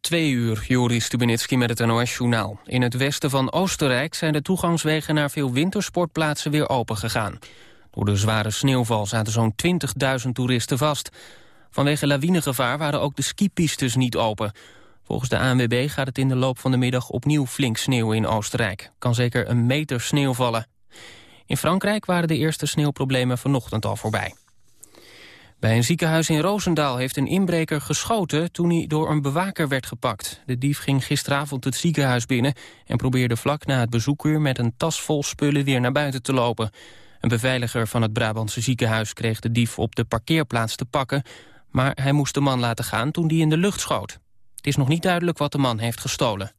twee uur, Joris Stubenitski met het NOS-journaal. In het westen van Oostenrijk zijn de toegangswegen naar veel wintersportplaatsen weer opengegaan. Door de zware sneeuwval zaten zo'n 20.000 toeristen vast. Vanwege lawinegevaar waren ook de skipistes niet open. Volgens de ANWB gaat het in de loop van de middag opnieuw flink sneeuwen in Oostenrijk. Kan zeker een meter sneeuw vallen. In Frankrijk waren de eerste sneeuwproblemen vanochtend al voorbij. Bij een ziekenhuis in Roosendaal heeft een inbreker geschoten toen hij door een bewaker werd gepakt. De dief ging gisteravond het ziekenhuis binnen en probeerde vlak na het bezoekuur met een tas vol spullen weer naar buiten te lopen. Een beveiliger van het Brabantse ziekenhuis kreeg de dief op de parkeerplaats te pakken, maar hij moest de man laten gaan toen die in de lucht schoot. Het is nog niet duidelijk wat de man heeft gestolen.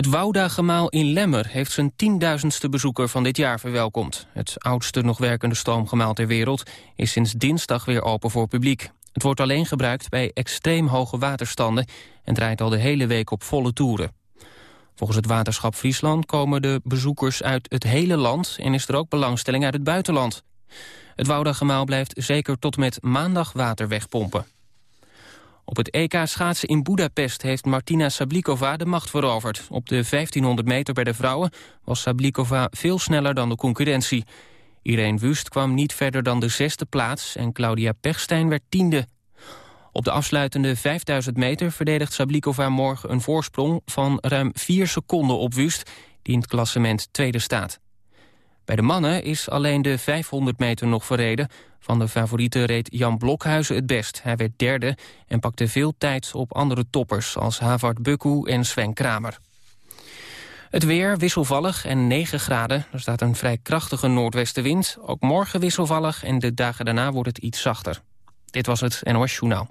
Het Wouda-gemaal in Lemmer heeft zijn tienduizendste bezoeker van dit jaar verwelkomd. Het oudste nog werkende stoomgemaal ter wereld is sinds dinsdag weer open voor publiek. Het wordt alleen gebruikt bij extreem hoge waterstanden en draait al de hele week op volle toeren. Volgens het waterschap Friesland komen de bezoekers uit het hele land en is er ook belangstelling uit het buitenland. Het Wouda-gemaal blijft zeker tot met maandag water wegpompen. Op het EK schaatsen in Budapest heeft Martina Sablikova de macht veroverd. Op de 1500 meter bij de vrouwen was Sablikova veel sneller dan de concurrentie. Irene Wust kwam niet verder dan de zesde plaats en Claudia Pechstein werd tiende. Op de afsluitende 5000 meter verdedigt Sablikova morgen een voorsprong van ruim 4 seconden op Wust, die in het klassement tweede staat. Bij de mannen is alleen de 500 meter nog verreden. Van de favorieten reed Jan Blokhuizen het best. Hij werd derde en pakte veel tijd op andere toppers... als Havard Bukku en Sven Kramer. Het weer wisselvallig en 9 graden. Er staat een vrij krachtige noordwestenwind. Ook morgen wisselvallig en de dagen daarna wordt het iets zachter. Dit was het NOS Journaal.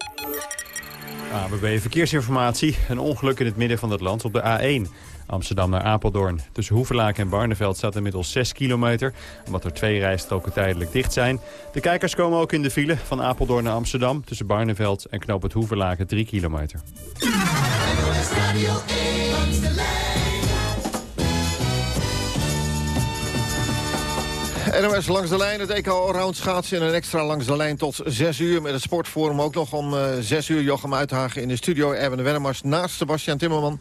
ABB Verkeersinformatie. Een ongeluk in het midden van het land op de A1. Amsterdam naar Apeldoorn. Tussen Hoevelaak en Barneveld staat inmiddels 6 kilometer... omdat er twee rijstroken tijdelijk dicht zijn. De kijkers komen ook in de file van Apeldoorn naar Amsterdam... tussen Barneveld en Knoop het Hoevelaken 3 kilometer. NOS langs de lijn, het EK Allround schaatsen en een extra langs de lijn tot 6 uur. Met het sportforum ook nog om uh, eh, 6 uur. Jochem Uithagen in de studio, Erwin Wennemars naast Sebastian Timmerman.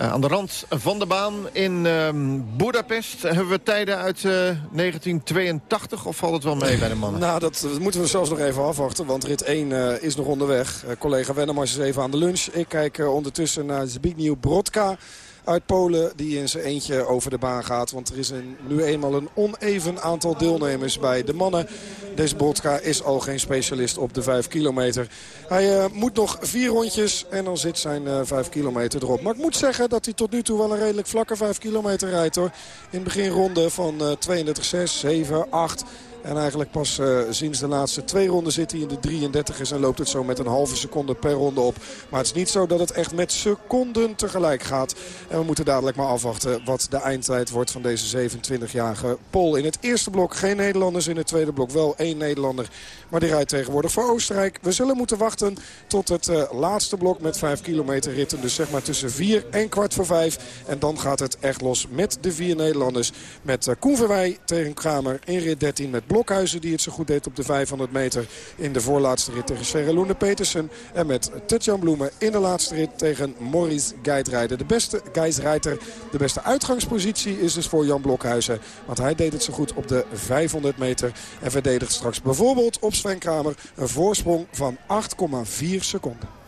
Uh, aan de rand van de baan in uh, Budapest hebben we tijden uit uh, 1982 of valt het wel mee bij de mannen? Nou, dat, moeten we zelfs nog even afwachten, want rit 1 uh, is nog onderweg. collega Wennemars is even aan de lunch. Ik kijk ondertussen naar Zbigniew Brodka uit Polen die in zijn eentje over de baan gaat. Want er is nu eenmaal een oneven aantal deelnemers bij de mannen. Deze Brodka is al geen specialist op de 5 kilometer. Hij uh, moet nog vier rondjes en dan zit zijn uh, eh, 5 kilometer erop. Maar ik moet zeggen dat hij tot nu toe wel een redelijk vlakke 5 kilometer rijdt hoor. In het ronde van uh, 32,6, 7, 8... En eigenlijk pas uh, sinds de laatste twee ronden zit hij in de 33 is en loopt het zo met een halve seconde per ronde op. Maar het is niet zo dat het echt met seconden tegelijk gaat. En we moeten dadelijk maar afwachten wat de eindtijd wordt van deze 27-jarige Pol. In het eerste blok geen Nederlanders, in het tweede blok wel één Nederlander. Maar die rijdt tegenwoordig voor Oostenrijk. We zullen moeten wachten tot het uh, laatste blok met 5 kilometer ritten. Dus zeg maar tussen 4 en kwart voor 5. En dan gaat het echt los met de vier Nederlanders. Met uh, Koen Verwij tegen Kramer in rit 13 met Blokhuizen die het zo goed deed op de 500 meter in de voorlaatste rit tegen Sherry Petersen. En met Tetjan Bloemen in de laatste rit tegen Maurice Geitrijder. De beste Geitrijder, de beste uitgangspositie is dus voor Jan Blokhuizen. Want hij deed het zo goed op de 500 meter. En verdedigt straks bijvoorbeeld op Sven Kramer een voorsprong van 8,4 seconden.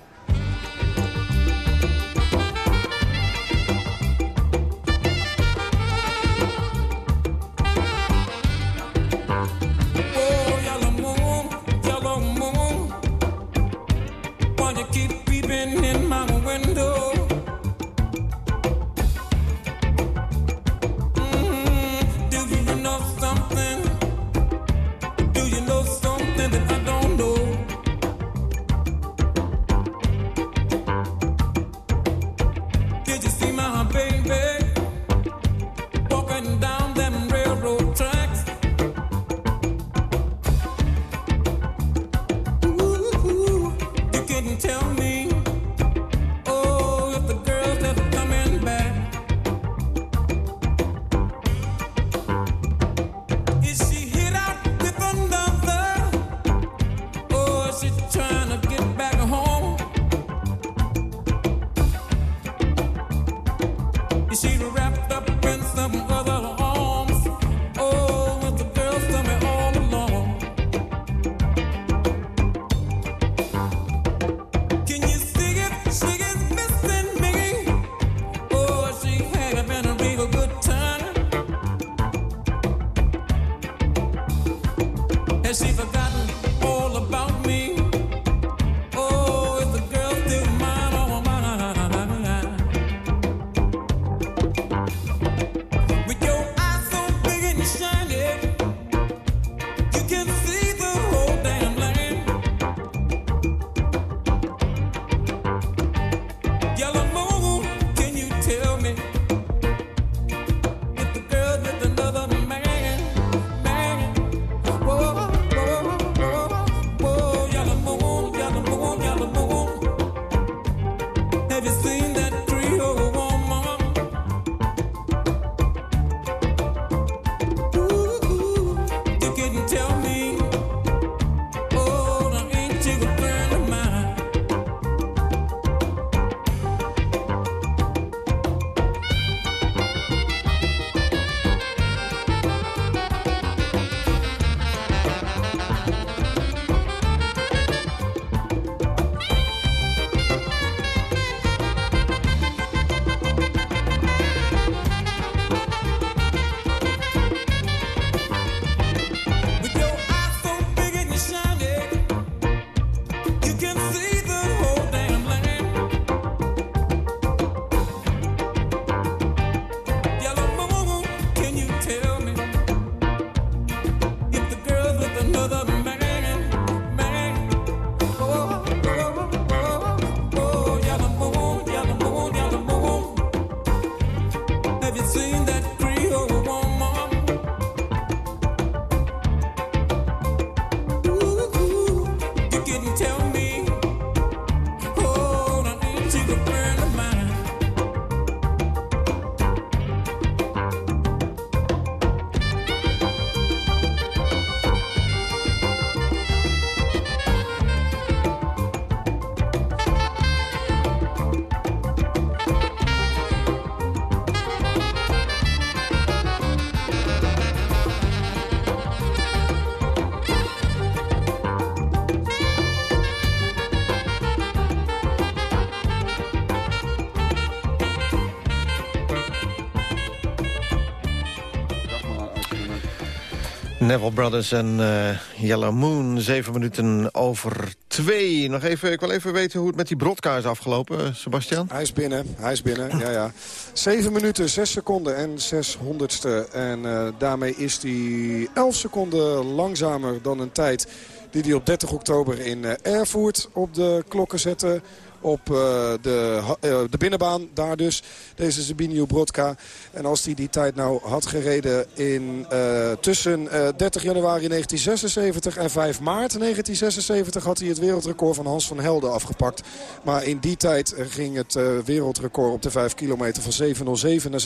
Neville Brothers en uh, Yellow Moon, zeven minuten over twee. Nog even, ik wil even weten hoe het met die brodka is afgelopen, uh, Sebastian. Hij is binnen, hij is binnen, ja ja. Zeven minuten, zes seconden en zes honderdste. En uh, daarmee is hij elf seconden langzamer dan een tijd die hij op 30 oktober in Erfurt op de klokken zette op uh, de, uh, de binnenbaan. Daar dus, deze Zabinio Brodka. En als hij die tijd nou had gereden in, uh, tussen 30 januari 1976 en 5 maart 1976... had hij het wereldrecord van Hans van Helden afgepakt. Maar in die tijd ging het wereldrecord op de 5 kilometer van 7.07 naar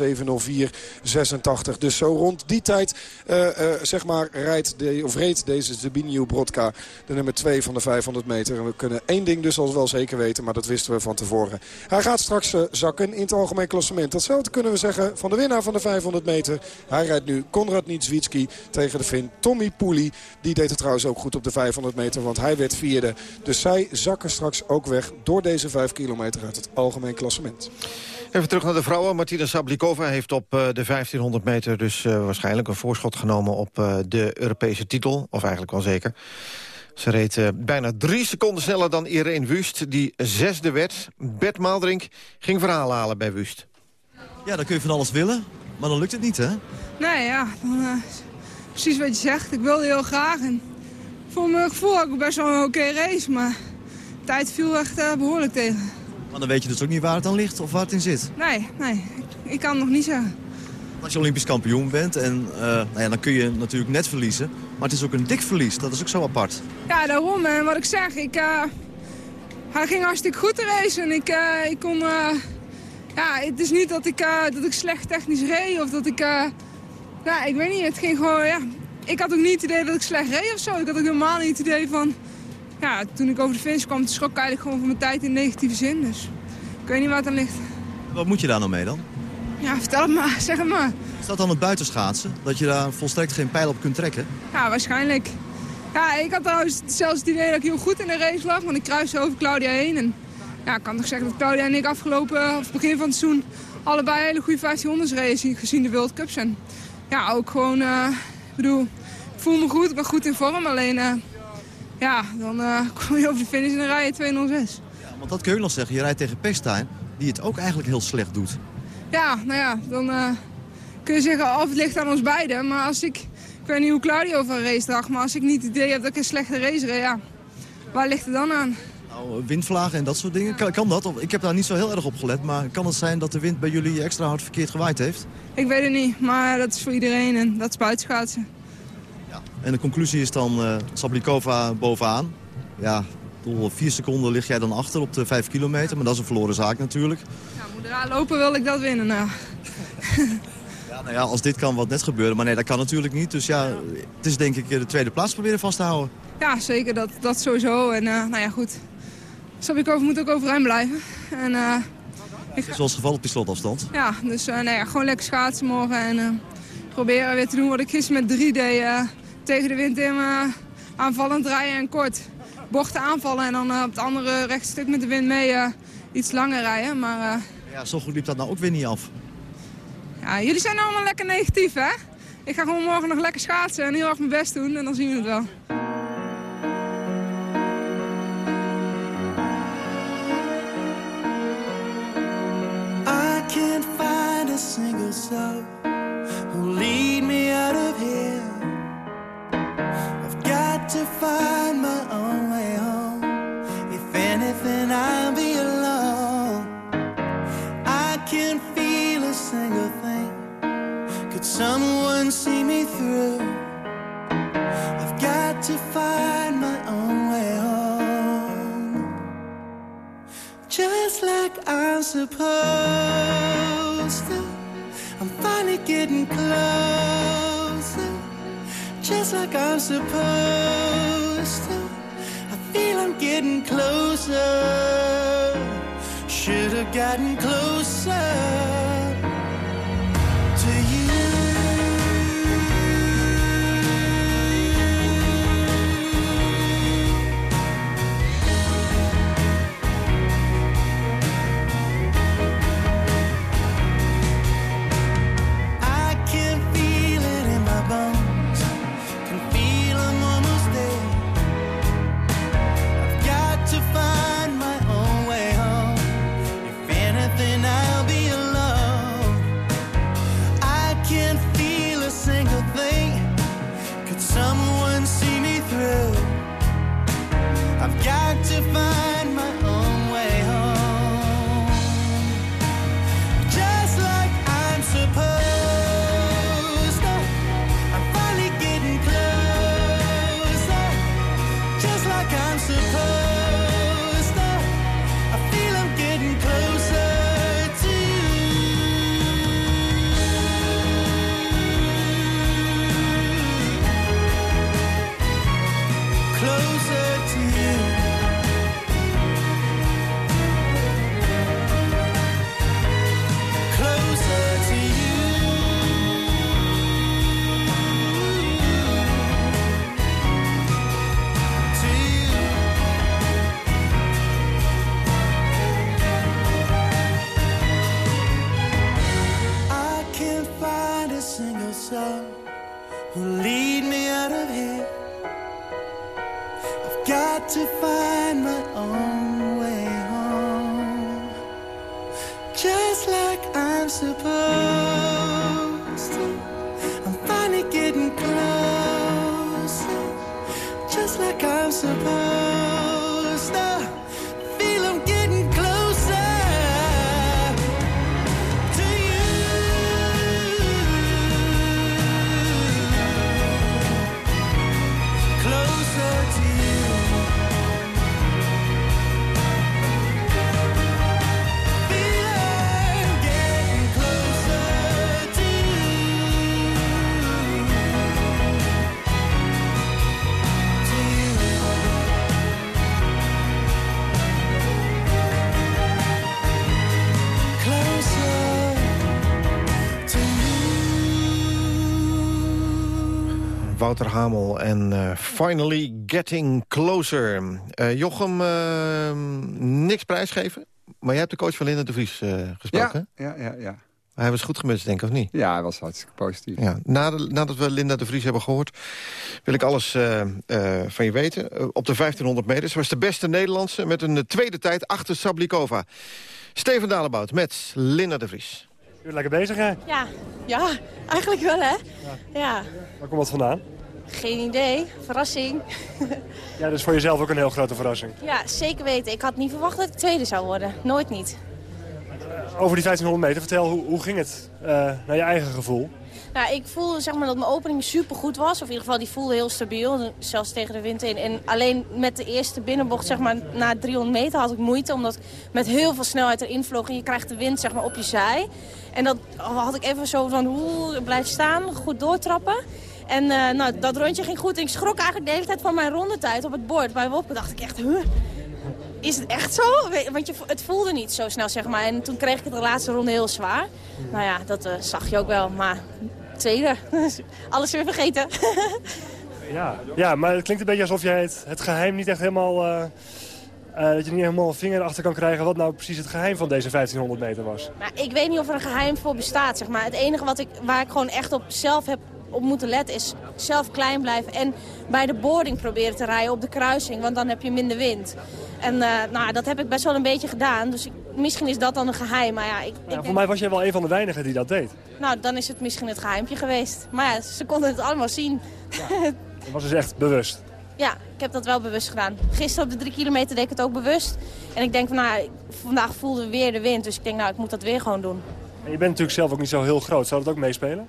7.04.86. Dus zo rond die tijd zeg maar, rijdt de, of reed deze Zabinio Brodka de nummer 2 van de 500 meter. En we kunnen één ding dus al wel zeker weten, maar dat wisten we van tevoren. Hij gaat straks uh, zakken in het algemeen klassement. Datzelfde kunnen we zeggen van de winnaar van de 500 meter. Hij rijdt nu Konrad Niedzwitski tegen de Fin Tommy Pooley. Die deed het trouwens ook goed op de 500 meter, want hij werd vierde. Dus zij zakken straks ook weg door deze 5 kilometer uit het algemeen klassement. Even terug naar de vrouwen. Martina Sablikova heeft op uh, de 1500 meter dus uh, waarschijnlijk een voorschot genomen op de Europese titel. Of eigenlijk wel zeker. Ze reed uh, bijna drie seconden sneller dan Irene Wust, die zesde werd. Bert Maaldrink ging verhaal halen bij Wust. Ja, dan kun je van alles willen, maar dan lukt het niet, hè? Nee, ja. Dan, uh, precies wat je zegt. Ik wilde heel graag. En voor mijn gevoel ik best wel een oké okay race, maar de tijd viel echt uh, behoorlijk tegen. Maar dan weet je dus ook niet waar het dan ligt of waar het in zit? Nee, nee. Ik, ik kan het nog niet zeggen. Als je Olympisch kampioen bent, en, uh, nou ja, dan kun je natuurlijk net verliezen. Maar het is ook een dik verlies, dat is ook zo apart. Ja, daarom. En wat ik zeg, ik, uh, hij ging hartstikke goed te racen. Ik, uh, ik kon... ja, het is niet dat ik, dat ik slecht technisch reed of dat ik... ja, ik weet niet, het ging gewoon... Ja, ik had ook niet het idee dat ik slecht reed of zo. Ik had ook helemaal niet het idee van... Ja, toen ik over de finish kwam, schrok ik eigenlijk gewoon van mijn tijd in negatieve zin. Dus ik weet niet waar het aan ligt. Wat moet je daar nou mee dan? Ja, vertel het maar, zeg het maar. Is dat dan het buitenschaatsen? Dat je daar volstrekt geen pijl op kunt trekken? Ja, waarschijnlijk. Ja, ik had trouwens zelfs het idee dat ik heel goed in de race lag, want ik kruiste over Claudia heen. En ja, ik kan toch zeggen dat Claudia en ik afgelopen, of begin van het seizoen, allebei hele goede 1500 races gezien de World Cups. En ja, ook gewoon, uh, ik bedoel, ik voel me goed, ik ben goed in vorm. Alleen, uh, ja, dan uh, kom je over de finish en dan rij je 206. Ja, want dat kun je nog zeggen, je rijdt tegen Pestijn, die het ook eigenlijk heel slecht doet. Ja, nou ja, dan kun je zeggen, of het ligt aan ons beiden. Maar als ik, ik weet niet hoe Claudio van race draagt, maar als ik niet het idee heb dat ik een slechte race ja, waar ligt het dan aan? Nou, windvlagen en dat soort dingen, kan, kan dat? Ik heb daar niet zo heel erg op gelet, maar kan het zijn dat de wind bij jullie extra hard verkeerd gewaaid heeft? Ik weet het niet, maar dat is voor iedereen en dat is buitenschaatsen. Ja. En de conclusie is dan uh, Sablikova bovenaan. Ja, vier seconden lig jij dan achter op de vijf kilometer, maar dat is een verloren zaak natuurlijk. Ja, moet eraan lopen wil ik dat winnen. Nou. Ja, nou ja, als dit kan wat net gebeuren. Maar nee, dat kan natuurlijk niet. Dus ja, het is denk ik de tweede plaats proberen vast te houden. Ja, zeker. Dat, dat sowieso. En uh, nou ja, goed. Sablikova moet ook overeind blijven. En, uh, ik ga... Zoals het geval op die slotafstand. Ja, dus uh, nou ja, gewoon lekker schaatsen morgen. En proberen weer te doen wat ik gisteren met 3 deed. tegen de wind in aanvallend rijden en kort. Bochten aanvallen en dan op het andere rechtstuk met de wind mee iets langer rijden. Maar, ja, zo goed liep dat nou ook weer niet af. Jullie zijn allemaal lekker negatief, hè? Ik ga gewoon morgen nog lekker schaatsen en heel erg mijn best doen en dan zien we het wel. I can't find a single soul who lead me to find my own way home. Just like I'm supposed to. I'm finally getting closer. Just like I'm supposed to. I feel I'm getting closer. Should have gotten closer. Wouter Hamel en Finally Getting Closer. Jochem, niks prijsgeven, maar jij hebt de coach van Linda de Vries gesproken, ja, ja, ja, ja. Hij was goed gemist, denk ik, of niet? Ja, hij was hartstikke positief. Ja, nadat we Linda de Vries hebben gehoord... wil ik alles uh, uh, van je weten. Uh, op de 1500 meter. Ze was de beste Nederlandse met een tweede tijd achter Sablikova. Steven Dalebout met Linda de Vries. Je bent lekker bezig, hè? Ja, ja eigenlijk wel, hè? Ja. ja. Waar komt wat vandaan? Geen idee. Verrassing. ja, dus voor jezelf ook een heel grote verrassing. Ja, zeker weten. Ik had niet verwacht dat ik tweede zou worden. Nooit niet over die 1500 meter. Vertel, hoe, hoe ging het uh, naar je eigen gevoel? Nou, ik voelde zeg maar, dat mijn opening super goed was. Of in ieder geval, die voelde heel stabiel. Zelfs tegen de wind in. En alleen met de eerste binnenbocht, zeg maar, na 300 meter had ik moeite. Omdat ik met heel veel snelheid erin vloog. En je krijgt de wind zeg maar, op je zij. En dat had ik even zo van, hoe blijf staan, goed doortrappen. En uh, nou, dat rondje ging goed. En ik schrok eigenlijk de hele tijd van mijn rondetijd op het bord. Bij Wopke dacht ik echt, huh, is het echt zo? Want je, het voelde niet zo snel, zeg maar. En toen kreeg ik het de laatste ronde heel zwaar. Nou ja, dat uh, zag je ook wel. Maar tweede, alles weer vergeten. ja. ja, maar het klinkt een beetje alsof jij het, het geheim niet echt helemaal... Uh, uh, dat je niet helemaal een vinger achter kan krijgen wat nou precies het geheim van deze 1500 meter was. Nou, ik weet niet of er een geheim voor bestaat, zeg maar. Het enige wat ik, waar ik gewoon echt op zelf heb op moeten letten is zelf klein blijven. En bij de boarding proberen te rijden op de kruising, want dan heb je minder wind. En uh, nou, dat heb ik best wel een beetje gedaan. Dus ik, misschien is dat dan een geheim. Maar ja, ik, ja, voor mij was jij wel een van de weinigen die dat deed. Nou, dan is het misschien het geheimpje geweest. Maar ja, ze konden het allemaal zien. Ja. Dat was dus echt bewust. Ja, ik heb dat wel bewust gedaan. Gisteren op de drie kilometer deed ik het ook bewust. En ik denk van, nou, vandaag voelde we weer de wind. Dus ik denk, nou, ik moet dat weer gewoon doen. En je bent natuurlijk zelf ook niet zo heel groot. Zou dat ook meespelen?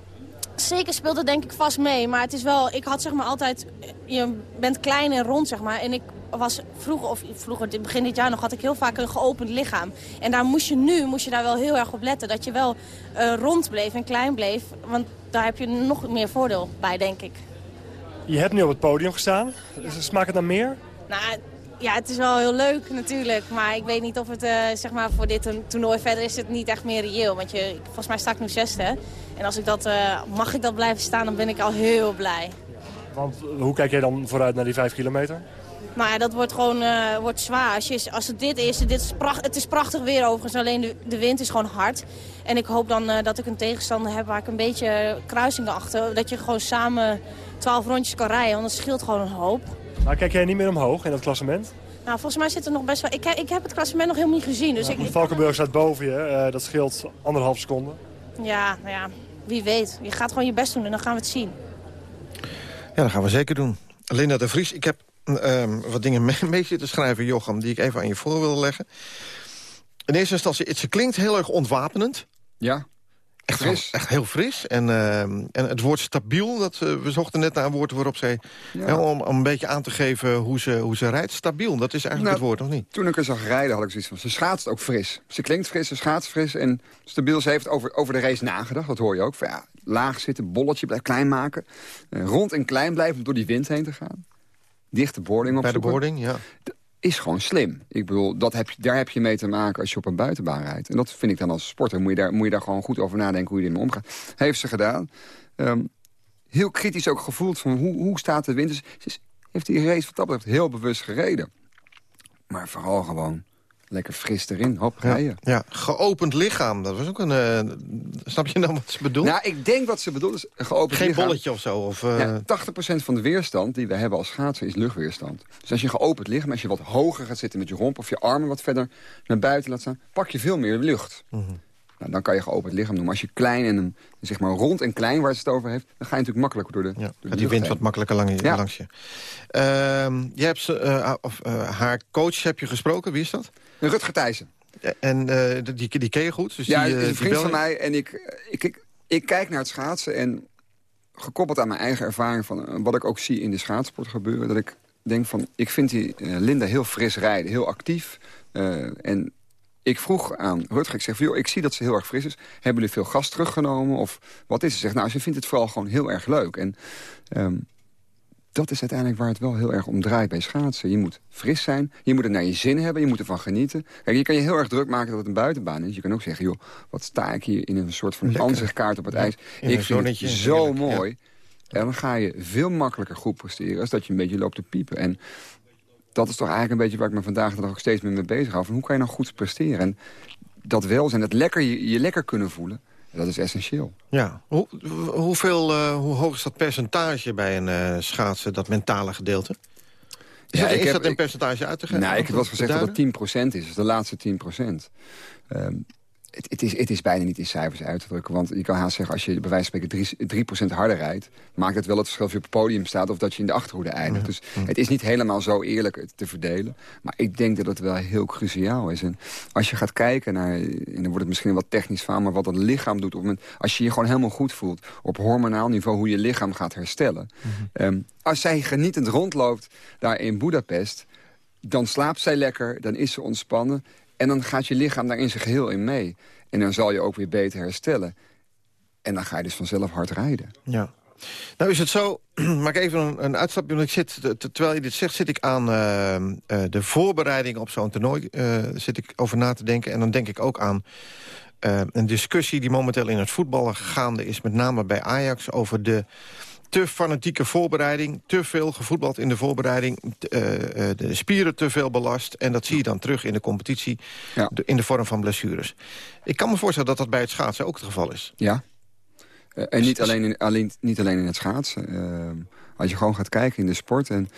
Zeker speelde denk ik vast mee. Maar het is wel, ik had zeg maar altijd, je bent klein en rond zeg maar. En ik was vroeger, of vroeger, begin dit jaar nog, had ik heel vaak een geopend lichaam. En daar moest je nu, moest je daar wel heel erg op letten. Dat je wel uh, rond bleef en klein bleef. Want daar heb je nog meer voordeel bij, denk ik. Je hebt nu op het podium gestaan. Smaakt het naar meer? Nou, ja, het is wel heel leuk natuurlijk. Maar ik weet niet of het uh, zeg maar voor dit toernooi verder is het niet echt meer reëel. Want je, volgens mij sta ik nu zesde. En als ik dat, uh, mag ik dat blijven staan, dan ben ik al heel blij. Want hoe kijk jij dan vooruit naar die vijf kilometer? Nou ja, dat wordt gewoon uh, wordt zwaar. Als, je, als het dit is, dit is pracht, het is prachtig weer overigens, alleen de, de wind is gewoon hard. En ik hoop dan uh, dat ik een tegenstander heb waar ik een beetje kruisingen achter. Dat je gewoon samen twaalf rondjes kan rijden, want dat scheelt gewoon een hoop. Maar kijk jij niet meer omhoog in dat klassement? Nou, volgens mij zit er nog best wel... Ik, ik heb het klassement nog helemaal niet gezien. Dus ja, ik, Valkenburg staat boven je, uh, dat scheelt anderhalf seconde. Ja, nou ja, wie weet. Je gaat gewoon je best doen en dan gaan we het zien. Ja, dat gaan we zeker doen. Linda de Vries, ik heb um, wat dingen mee, zitten schrijven, Jochem... die ik even aan je voor wil leggen. In eerste instantie, het, ze klinkt heel erg ontwapenend. Ja. Echt, fris. echt heel fris. En, uh, en het woord stabiel, dat, uh, we zochten net naar een woord waarop ze... Ja. om, om, een beetje aan te geven hoe ze, hoe ze rijdt. Stabiel, dat is eigenlijk nou, het woord, of niet? Toen ik er zag rijden, had ik zoiets van... ze schaatst ook fris. Ze klinkt fris, ze schaatst fris. En stabiel, ze heeft over, over de race nagedacht. Dat hoor je ook. Van, ja, laag zitten, bolletje, blijf klein maken. Uh, rond en klein blijven om door die wind heen te gaan. Dichte boarding op Bij de boarding, ja is gewoon slim. Ik bedoel, dat heb je, daar heb je mee te maken als je op een buitenbaan rijdt. En dat vind ik dan als sporter. Moet je daar, moet je daar gewoon goed over nadenken hoe je ermee omgaat. Heeft ze gedaan. Um, heel kritisch ook gevoeld van hoe, hoe staat de wind. Dus heeft die race wat dat betreft heel bewust gereden. Maar vooral gewoon lekker fris erin, hop, rijden. Ja, geopend lichaam, dat was ook een... Uh, snap je dan wat ze bedoelt? Nou, ik denk wat ze bedoelt is geopend Geen lichaam. bolletje of zo? Of, uh... ja, 80% van de weerstand die we hebben als schaatser is luchtweerstand. Dus als je geopend lichaam, als je wat hoger gaat zitten met je romp... of je armen wat verder naar buiten laat staan, pak je veel meer lucht. Mm -hmm. Nou, dan kan je geopend lichaam noemen. Als je klein en zeg maar rond en klein waar ze het over heeft... dan ga je natuurlijk makkelijker door de, ja, door de Die wind wat makkelijker lang, ja. langs je. Uh, je hebt uh, of, haar coach heb je gesproken. Wie is dat? Rutger Thijssen. En uh, die, die ken je goed? Dus ja, die, is een vriend van mij. En ik, ik, ik, ik, kijk naar het schaatsen en gekoppeld aan mijn eigen ervaring... van wat ik ook zie in de schaatsport gebeuren... dat ik denk van, ik vind die Linda heel fris rijden, heel actief... en ik vroeg aan Rutger, ik zeg, joh, ik zie dat ze heel erg fris is. Hebben jullie veel gas teruggenomen? Of wat is ze? Zegt, nou, ze vindt het vooral gewoon heel erg leuk. En um, dat is uiteindelijk waar het wel heel erg om draait bij schaatsen. Je moet fris zijn, je moet het naar je zin hebben, je moet ervan genieten. Kijk, je kan je heel erg druk maken dat het een buitenbaan is. Je kan ook zeggen, joh, wat sta ik hier in een soort van ansichtkaart op het ijs. ik vind het zo mooi. En dan ga je veel makkelijker goed presteren... als dat je een beetje loopt te piepen. En dat is toch eigenlijk een beetje waar ik me vandaag de dag ook steeds meer mee bezig hou. Van hoe kan je nou goed presteren? En dat welzijn, het lekker, je, je lekker kunnen voelen... Dat is essentieel. Ja. Hoe, hoeveel, uh, hoe hoog is dat percentage bij een uh, schaatsen, dat mentale gedeelte? Is, ja, dat, is heb, dat in percentage uit te geven? Nou, ik heb wel gezegd dat het 10% is. de laatste 10%. Um, het, het, is, het is bijna niet in cijfers uit te drukken. Want je kan haast zeggen, als je bij wijze van spreken 3%, 3 harder rijdt... maakt het wel het verschil of je op het podium staat... of dat je in de achterhoede eindigt. Dus het is niet helemaal zo eerlijk te verdelen. Maar ik denk dat het wel heel cruciaal is. En als je gaat kijken naar... en dan wordt het misschien wat technisch van... maar wat het lichaam doet... Op moment, als je je gewoon helemaal goed voelt... op hormonaal niveau, hoe je lichaam gaat herstellen. um, als zij genietend rondloopt daar in Budapest dan slaapt zij lekker, dan is ze ontspannen. En dan gaat je lichaam daar in zijn geheel in mee. En dan zal je ook weer beter herstellen. En dan ga je dus vanzelf hard rijden. Ja. Nou is het zo, maak even een, een uitstapje. Want ik zit, terwijl je dit zegt, zit ik aan uh, uh, de voorbereiding op zo'n toernooi. Uh, zit ik over na te denken. En dan denk ik ook aan een discussie die momenteel in het voetballen gaande is. Met name bij Ajax over de te fanatieke voorbereiding, te veel gevoetbald in de voorbereiding... Uh, de spieren te veel belast. En dat zie je dan terug in de competitie ja. in de vorm van blessures. Ik kan me voorstellen dat dat bij het schaatsen ook het geval is. Ja, uh, en niet alleen, in, alleen, niet alleen in het schaatsen. als je gewoon gaat kijken in de sport... En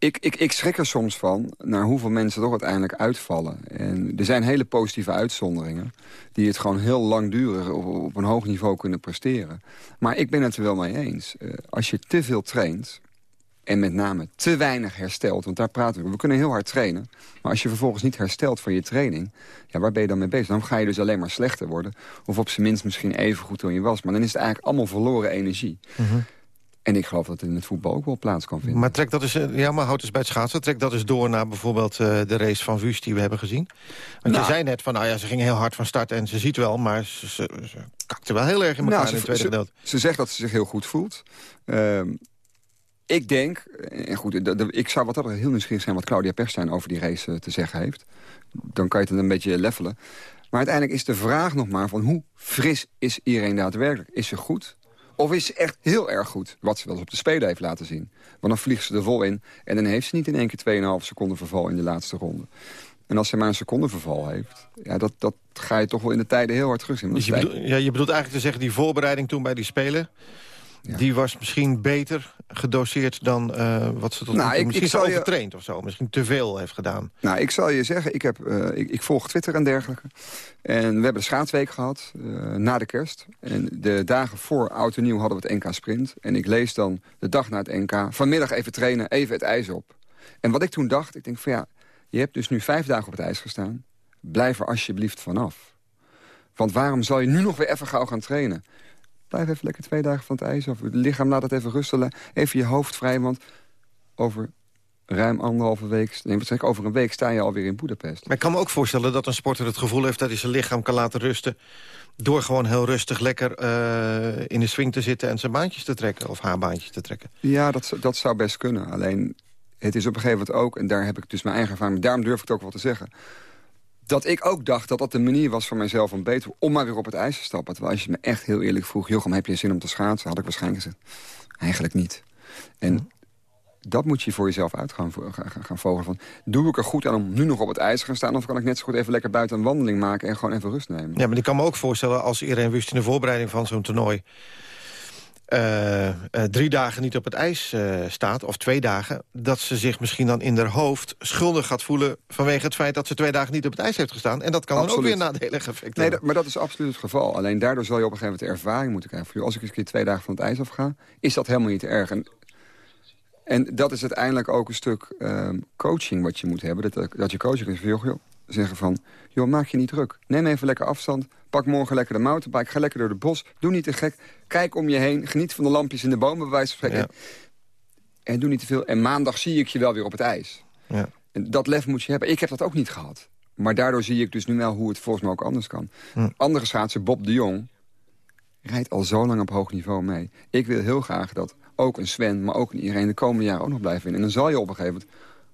ik, ik, ik schrik er soms van naar hoeveel mensen toch uiteindelijk uitvallen. En er zijn hele positieve uitzonderingen... die het gewoon heel langdurig op, een hoog niveau kunnen presteren. Maar ik ben het er wel mee eens. Uh, als je te veel traint en met name te weinig herstelt... want daar praten we over. We kunnen heel hard trainen. Maar als je vervolgens niet herstelt van je training... Ja, waar ben je dan mee bezig? Dan ga je dus alleen maar slechter worden. Of op zijn minst misschien even goed dan je was. Maar dan is het eigenlijk allemaal verloren energie. Mm en ik geloof dat het in het voetbal ook wel plaats kan vinden. Maar trek dat is, eh, ja, maar houd eens bij het schaatsen. Trek dat eens door naar bijvoorbeeld uh, de race van Wust die we hebben gezien. Want nou, je zei net van, nou ja, ze ging heel hard van start en ze ziet wel, maar ze, ze, ze kakte wel heel erg in elkaar nou, in het tweede gedeelte. Ze zegt dat ze zich heel goed voelt. Uh, ik denk, en goed, ik zou wat dat heel nieuwsgierig zijn wat Claudia Perstijn over die race uh, te zeggen heeft. Dan kan je het een beetje levelen. Maar uiteindelijk is de vraag nog maar van hoe fris is iedereen daadwerkelijk? Is ze goed? Of is ze echt heel erg goed, wat ze wel eens op de Spelen heeft laten zien. Want dan vliegt ze er vol in en dan heeft ze niet in één keer 2,5 seconden verval in de laatste ronde. En als ze maar een seconde verval heeft, ja, dat, dat ga je toch wel in de tijden heel hard terugzien. Dus je, bedoelt, ja, je bedoelt eigenlijk te zeggen, die voorbereiding toen bij die Spelen... Die was misschien beter gedoseerd dan uh, wat ze tot nou, ik, misschien ik zal overtraind je... of zo. Misschien te veel heeft gedaan. Nou, ik zal je zeggen, ik, heb, uh, ik, ik, volg Twitter en dergelijke. En we hebben de schaatsweek gehad, uh, na de kerst. En de dagen voor Oud en Nieuw hadden we het NK Sprint. En ik lees dan de dag na het NK, vanmiddag even trainen, even het ijs op. En wat ik toen dacht, ik denk van ja, je hebt dus nu vijf dagen op het ijs gestaan. Blijf er alsjeblieft vanaf. Want waarom zal je nu nog weer even gauw gaan trainen? Blijf even lekker twee dagen van het ijs af. Het lichaam laat het even rusten. Even je hoofd vrij, want over ruim anderhalve week... Nee, over een week sta je alweer in Boedapest. Maar ik kan me ook voorstellen dat een sporter het gevoel heeft... dat hij zijn lichaam kan laten rusten... door gewoon heel rustig lekker uh, in de swing te zitten... en zijn baantjes te trekken of haar baantjes te trekken. Ja, dat, dat zou best kunnen. Alleen, het is op een gegeven moment ook... en daar heb ik dus mijn eigen ervaring... daarom durf ik het ook wel te zeggen dat ik ook dacht dat dat de manier was voor mijzelf om beter... om maar weer op het ijs te stappen. Terwijl als je me echt heel eerlijk vroeg... Jochem, heb je zin om te schaatsen? Had ik waarschijnlijk gezegd, eigenlijk niet. En dat moet je voor jezelf uit gaan, gaan, gaan vogelen. Van, doe ik er goed aan om nu nog op het ijs te gaan staan... of kan ik net zo goed even lekker buiten een wandeling maken... en gewoon even rust nemen? Ja, maar ik kan me ook voorstellen als iedereen wist in de voorbereiding van zo'n toernooi... Uh, uh, drie dagen niet op het ijs uh, staat, of twee dagen... dat ze zich misschien dan in haar hoofd schuldig gaat voelen... vanwege het feit dat ze twee dagen niet op het ijs heeft gestaan. En dat kan dan ook weer nadelig effect nee, maar dat is absoluut het geval. Alleen daardoor zal je op een gegeven moment de ervaring moeten krijgen. Als ik eens een keer twee dagen van het ijs afga, is dat helemaal niet erg. En, en dat is uiteindelijk ook een stuk ehm, coaching wat je moet hebben. Dat, dat je coaching is van, joh, zeggen van... joh, maak je niet druk. Neem even lekker afstand. Pak morgen lekker de mountainbike. Ga lekker door de bos. Doe niet te gek. Kijk om je heen. Geniet van de lampjes in de bomen, bij wijze van spreken. En doe niet te veel. En maandag zie ik je wel weer op het ijs. Ja. En dat lef moet je hebben. Ik heb dat ook niet gehad. Maar daardoor zie ik dus nu wel hoe het volgens mij ook anders kan. Hm. Andere schaatser, Bob de Jong, rijdt al zo lang op hoog niveau mee. Ik wil heel graag dat ook een Sven, maar ook een iedereen de komende jaren ook nog blijven winnen. En dan zal je op een gegeven moment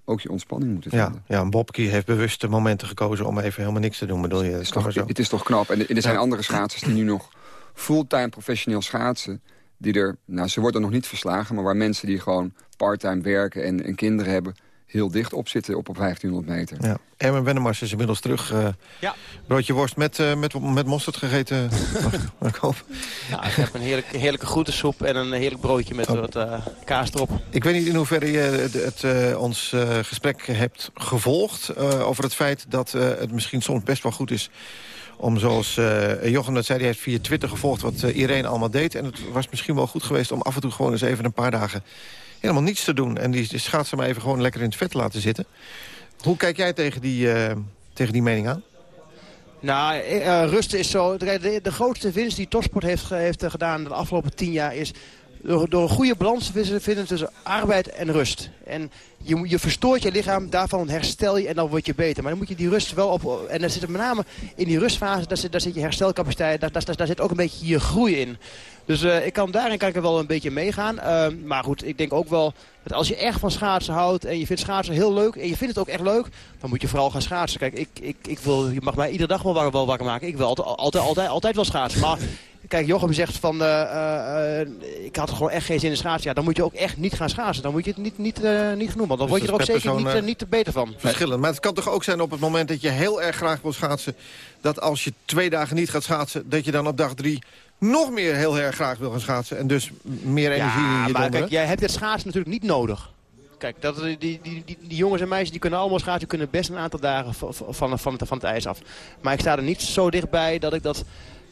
ook je ontspanning moeten vinden. Ja, ja Bobke heeft bewust de momenten gekozen om even helemaal niks te doen, bedoel je? Het is, toch, het is toch knap. En er zijn andere schaatsers die nu nog fulltime professioneel schaatsen... die er, nou ze worden nog niet verslagen... maar waar mensen die gewoon parttime werken en, en kinderen hebben heel dicht op zitten op, op 1500 meter. Ja. Erwin Wennemars is inmiddels terug. Uh, ja. Broodje worst met, uh, met, met mosterd gegeten, ik hoop. Ja, ik heb een heerlijke, heerlijke groentesoep en een heerlijk broodje met oh. wat uh, kaas erop. Ik weet niet in hoeverre je het, het ons gesprek hebt gevolgd... over het feit dat het misschien soms best wel goed is om zoals uh, Jochem dat zei, hij heeft via Twitter gevolgd wat uh, iedereen allemaal deed. En het was misschien wel goed geweest om af en toe gewoon eens even een paar dagen helemaal niets te doen. En die, schaatsen maar even gewoon lekker in het vet te laten zitten. Hoe kijk jij tegen die, uh, tegen die mening aan? Nou, uh, rusten is zo... De, de, grootste winst die Topsport heeft, heeft gedaan de afgelopen tien jaar is... Door, door een goede balans te vinden tussen arbeid en rust. En je, je verstoort je lichaam, daarvan herstel je en dan word je beter. Maar dan moet je die rust wel op... En dan zit het met name in die rustfase, daar zit, daar zit je herstelcapaciteit, daar, daar, zit ook een beetje je groei in. Dus uh, ik kan, daarin kan ik er wel een beetje meegaan. Uh, maar goed, ik denk ook wel dat als je echt van schaatsen houdt... en je vindt schaatsen heel leuk en je vindt het ook echt leuk... dan moet je vooral gaan schaatsen. Kijk, ik, ik, ik wil, je mag mij iedere dag wel wakker, wel wakker maken. Ik wil altijd, altijd, altijd, altijd wel schaatsen. Maar Kijk, Jochem zegt van, uh, ik had gewoon echt geen zin in schaatsen. Ja, dan moet je ook echt niet gaan schaatsen. Dan moet je het niet, niet, uh, niet genoemd. Want dan dus word je er ook zeker niet, niet te beter van. Verschillend. Maar het kan toch ook zijn op het moment dat je heel erg graag wil schaatsen... dat als je twee dagen niet gaat schaatsen... dat je dan op dag drie nog meer heel erg graag wil gaan schaatsen. En dus meer energie ja, in je maar kijk, jij hebt het schaatsen natuurlijk niet nodig. Kijk, dat, die, die, die, die, jongens en meisjes die kunnen allemaal schaatsen. Die kunnen best een aantal dagen van, van, van, het, van het ijs af. Maar ik sta er niet zo dichtbij dat ik dat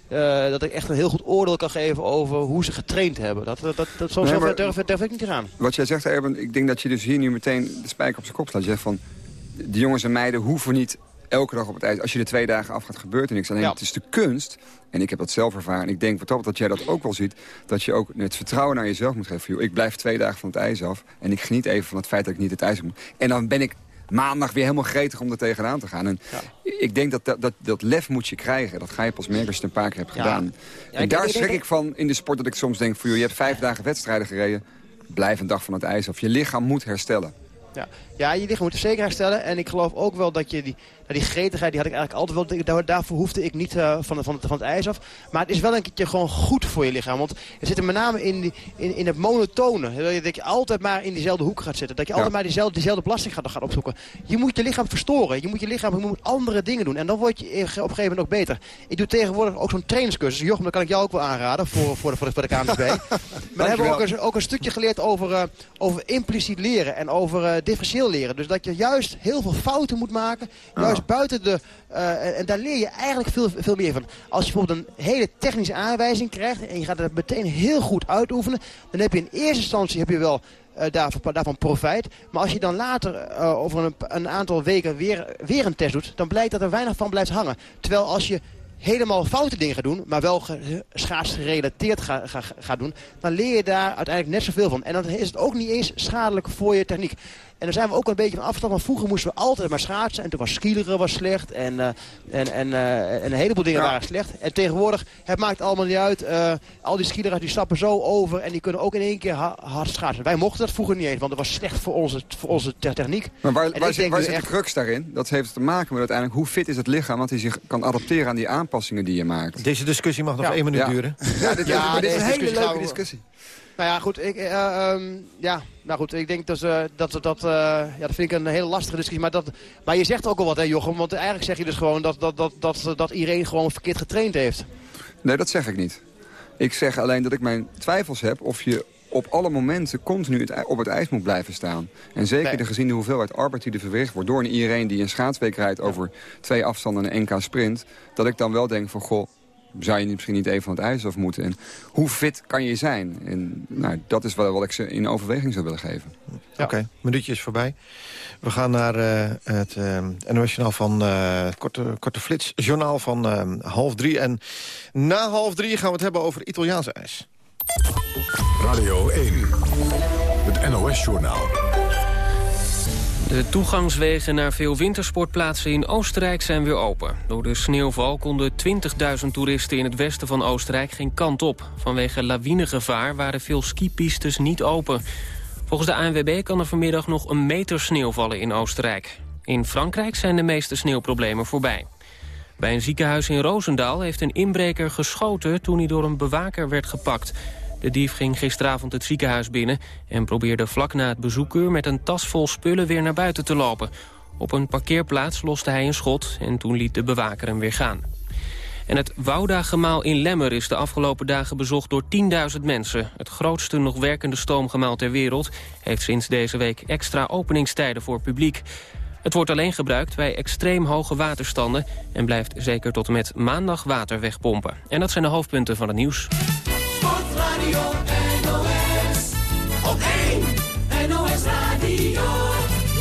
uh, dat ik echt een heel goed oordeel kan geven over hoe ze getraind hebben. Dat, dat, dat, zo nee, durf, durf, ik niet te gaan. Wat jij zegt, Erben, ik denk dat je dus hier nu meteen de spijker op zijn kop slaat. Je zegt van, de jongens en meiden hoeven niet elke dag op het ijs. Als je er twee dagen af gaat, gebeurt er niks. Alleen het is de kunst, en ik heb dat zelf ervaren... ik denk wat dat jij dat ook wel ziet... dat je ook het vertrouwen naar jezelf moet geven. Joh, ik blijf twee dagen van het ijs af... en ik geniet even van het feit dat ik niet het ijs moet. En dan ben ik maandag weer helemaal gretig om er tegenaan te gaan. En ik denk dat, dat dat, dat lef moet je krijgen. Dat ga je pas merken als je het een paar keer hebt gedaan. en daar schrik ik van in de sport dat ik soms denk... Voor, je hebt vijf dagen wedstrijden gereden. Blijf een dag van het ijs af. Je lichaam moet herstellen. Ja. Ja, je lichaam moet er zeker herstellen. En ik geloof ook wel dat je die, die gretigheid, die had ik eigenlijk altijd wel. daarvoor hoefde ik niet uh, van, van, van het ijs af. Maar het is wel een keertje gewoon goed voor je lichaam. Want er zit er met name in, die, in, in het monotone. Dat je altijd maar in diezelfde hoek gaat zitten. Dat je altijd maar diezelfde, diezelfde belasting gaat, gaat opzoeken. Je moet je lichaam verstoren. Je moet je lichaam je moet andere dingen doen. En dan word je op een gegeven moment ook beter. Ik doe tegenwoordig ook zo'n trainingscursus. Jochem, dat kan ik jou ook wel aanraden voor, voor, de, voor, de, voor de maar we hebben ook een, ook een stukje geleerd over, uh, over impliciet leren. En over uh, differentieel leren. Dus dat je juist heel veel fouten moet maken. Juist buiten de... Uh, en daar leer je eigenlijk veel, veel meer van. Als je bijvoorbeeld een hele technische aanwijzing krijgt... en je gaat het meteen heel goed uitoefenen... dan heb je in eerste instantie heb je wel uh, daarvan, daarvan profijt. Maar als je dan later uh, over een, een, aantal weken weer, weer een test doet... dan blijkt dat er weinig van blijft hangen. Terwijl als je helemaal foute dingen gaat doen... maar wel schaatsgerelateerd gaat ga, ga doen... dan leer je daar uiteindelijk net zoveel van. En dan is het ook niet eens schadelijk voor je techniek. En daar zijn we ook een beetje van afstand. Want vroeger moesten we altijd maar schaatsen. En toen was skileren was slecht. En, uh, en, en, uh, en een heleboel dingen waren slecht. En tegenwoordig, het maakt allemaal niet uit. Uh, al die skileraars die stappen zo over. En die kunnen ook in één keer hard schaatsen. Wij mochten dat vroeger niet eens. Want dat was slecht voor onze, voor onze techniek. Maar waar, waar, zit, waar zit de crux daarin? Dat heeft te maken met uiteindelijk hoe fit is het lichaam. Want hij zich kan adapteren aan die aanpassingen die je maakt. Deze discussie mag nog één minuut duren. Ja, dit, ja, dit is een hele leuke discussie. Nou ja, goed. Ik, uh, um, ja, nou goed, ik denk dat, uh, dat, dat, uh, ja, dat vind ik een hele lastige discussie. Maar, dat, maar je zegt ook al wat, hè Jochem? Want eigenlijk zeg je dus gewoon dat, dat, dat, dat, dat iedereen gewoon verkeerd getraind heeft. Nee, dat zeg ik niet. Ik zeg alleen dat ik mijn twijfels heb of je op alle momenten continu op het ijs moet blijven staan. En zeker nee. de gezien de hoeveelheid arbeid die er verricht wordt... door een iedereen die een schaatsweek rijdt over twee afstanden en een NK sprint... dat ik dan wel denk van, goh, zou je misschien niet even van het ijs af moeten? En hoe fit kan je zijn? En nou, dat is wel wat ik ze in overweging zou willen geven. Oké, okay, minuutje is voorbij. We gaan naar uh, het uh, NOS van uh, korte, korte flitsjournaal van half drie. En na half drie gaan we het hebben over Italiaanse ijs. Radio 1, het NOS-journaal. De toegangswegen naar veel wintersportplaatsen in Oostenrijk zijn weer open. Door de sneeuwval konden 20.000 toeristen in het westen van Oostenrijk geen kant op. Vanwege lawinegevaar waren veel skipistes niet open. Volgens de ANWB kan er vanmiddag nog een meter sneeuw vallen in Oostenrijk. In Frankrijk zijn de meeste sneeuwproblemen voorbij. Bij een ziekenhuis in Roosendaal heeft een inbreker geschoten toen hij door een bewaker werd gepakt. De dief ging gisteravond het ziekenhuis binnen... en probeerde vlak na het bezoekuur met een tas vol spullen weer naar buiten te lopen. Op een parkeerplaats loste hij een schot en toen liet de bewaker hem weer gaan. En het Wouda-gemaal in Lemmer is de afgelopen dagen bezocht door 10.000 mensen. Het grootste nog werkende stoomgemaal ter wereld heeft sinds deze week extra openingstijden voor publiek. Het wordt alleen gebruikt bij extreem hoge waterstanden... en blijft zeker tot met maandag water wegpompen. En dat zijn de hoofdpunten van het nieuws. Sportradio NOS, op 1 NOS Radio,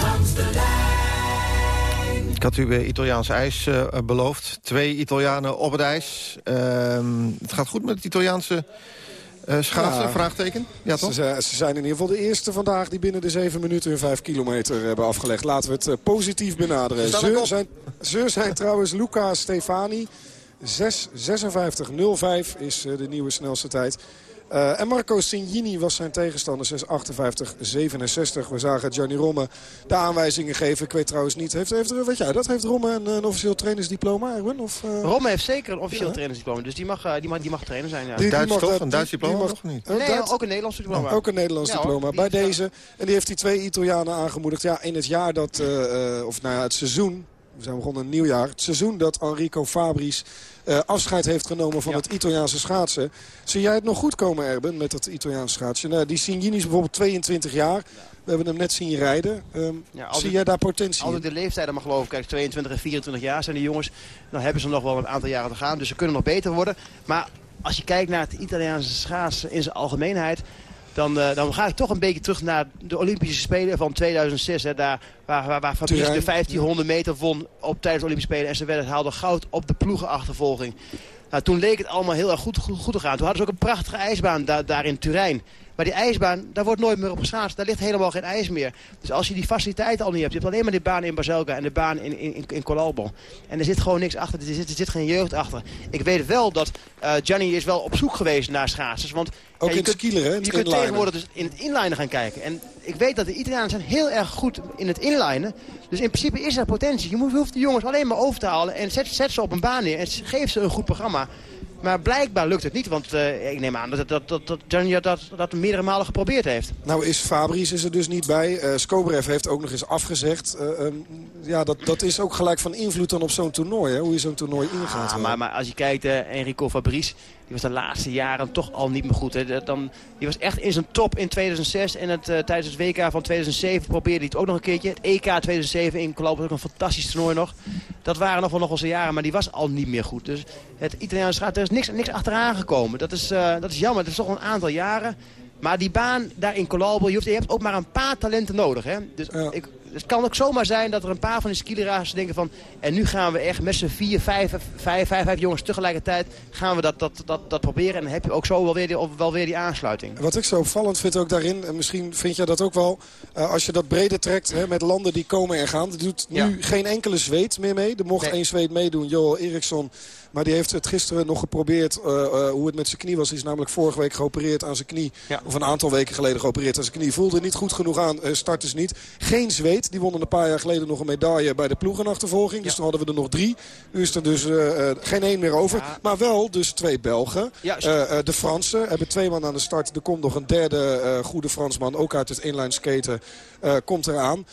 langs de lijn. Ik had u weer Italiaans ijs uh, beloofd. Twee Italianen op het ijs. Uh, het gaat goed met het Italiaanse uh, schaatsen, ja, vraagteken? Ja, toch? Ze, ze, zijn in ieder geval de eerste vandaag die binnen de 7 minuten hun 5 kilometer hebben afgelegd. Laten we het positief benaderen. Ze zijn, ze zijn trouwens Luca Stefani. 6.56.05 is uh, de nieuwe snelste tijd. Uh, en Marco Signini was zijn tegenstander, 6.58.67. We zagen Gianni Romme de aanwijzingen geven. Ik weet trouwens niet, heeft, heeft, weet jij, dat heeft Romme een, een officieel trainersdiploma, Erwin? Of, uh... Romme heeft zeker een officieel ja. trainersdiploma, dus die mag, uh, die mag, die mag trainer zijn. Ja. Die, Duits toch? Een Duits diploma mag, niet? Nee, Duits, ook een Nederlands diploma. ook een Nederlands ja, diploma. Bij deze. En die heeft die twee Italianen aangemoedigd. Ja, in het jaar dat, of nou ja, het seizoen we zijn begonnen een nieuw jaar. Het seizoen dat Enrico Fabris uh, afscheid heeft genomen van ja. het Italiaanse schaatsen. Zie jij het nog goed komen, Erben, met het Italiaanse schaatsen? Nou, die Signini is bijvoorbeeld 22 jaar. We hebben hem net zien rijden. Um, ja, zie jij daar potentie Als ik de leeftijden mag geloven, kijk, 22 en 24 jaar zijn die jongens. Dan hebben ze nog wel een aantal jaren te gaan. Dus ze kunnen nog beter worden. Maar als je kijkt naar het Italiaanse schaatsen in zijn algemeenheid... Dan, uh, dan, ga ik toch een beetje terug naar de Olympische Spelen van 2006. Hè, daar, waar, waar, waar Fabrice de 1500 meter won op tijdens de Olympische Spelen. En ze werden, haalden goud op de ploegenachtervolging. Nou, toen leek het allemaal heel erg goed, goed, goed te gaan. Toen hadden ze ook een prachtige ijsbaan da daar in Turijn. Maar die ijsbaan, daar wordt nooit meer op geschaatst. Daar ligt helemaal geen ijs meer. Dus als je die faciliteiten al niet hebt. Je hebt alleen maar de baan in Bazelga en de baan in, in, in Colalbo. En er zit gewoon niks achter. Er zit, er zit geen jeugd achter. Ik weet wel dat uh, Gianni is wel op zoek geweest naar schaatsers. Want ook ja, in het skieler, hè? Je kunt tegenwoordig dus in het inlinen gaan kijken. En ik weet dat de Italianen zijn heel erg goed in het inlinen. Dus in principe is er potentie. Je, moet, je hoeft de jongens alleen maar over te halen. En zet, zet ze op een baan neer. En geef ze een goed programma. Maar blijkbaar lukt het niet, want uh, ik neem aan dat, dat, dat, dat Gianni dat, dat meerdere malen geprobeerd heeft. Nou is Fabris is er dus niet bij. Uh, Skobrev heeft ook nog eens afgezegd. Uh, um, ja, dat, dat is ook gelijk van invloed dan op zo'n toernooi, hè? hoe je zo'n toernooi ingaat. Ja, maar, maar als je kijkt, Enrico Fabris, die was de laatste jaren toch al niet meer goed. Hè. Dan, die was echt in zijn top in 2006 en het, tijdens het WK van 2007 probeerde hij het ook nog een keertje. Het EK 2007 in Colombia was ook een fantastisch toernooi nog. Dat waren nog wel nog onze jaren, maar die was al niet meer goed. Dus het Italiaanse schaat, er is niks, niks achteraan gekomen. Dat is, uh, dat is jammer, dat is toch een aantal jaren. Maar die baan daar in Colalbo, je, je hebt ook maar een paar talenten nodig. Hè? Dus ja. ik, het kan ook zomaar zijn dat er een paar van die skileraars denken van... en nu gaan we echt met z'n vier, vijf, vijf, vijf, vijf jongens tegelijkertijd... gaan we dat, dat, dat, dat proberen en dan heb je ook zo wel weer, die, wel weer die aansluiting. Wat ik zo opvallend vind ook daarin, en misschien vind jij dat ook wel... Uh, als je dat breder trekt hè, met landen die komen en gaan... doet nu ja. geen enkele Zweed meer mee. Er mocht nee. één Zweed meedoen, Joel Eriksson... Maar die heeft het gisteren nog geprobeerd. Uh, uh, hoe het met zijn knie was. Hij is namelijk vorige week geopereerd aan zijn knie. Ja. Of een aantal weken geleden geopereerd aan zijn knie. Voelde niet goed genoeg aan. Uh, start dus niet. Geen zweet. Die wonnen een paar jaar geleden nog een medaille bij de ploegenachtervolging. Ja. Dus toen hadden we er nog drie. Nu is er dus geen één meer over. Ja. Maar wel dus twee Belgen. de Fransen hebben twee man aan de start. Er komt nog een derde goede Fransman. Ook uit het inline skaten. komt eraan.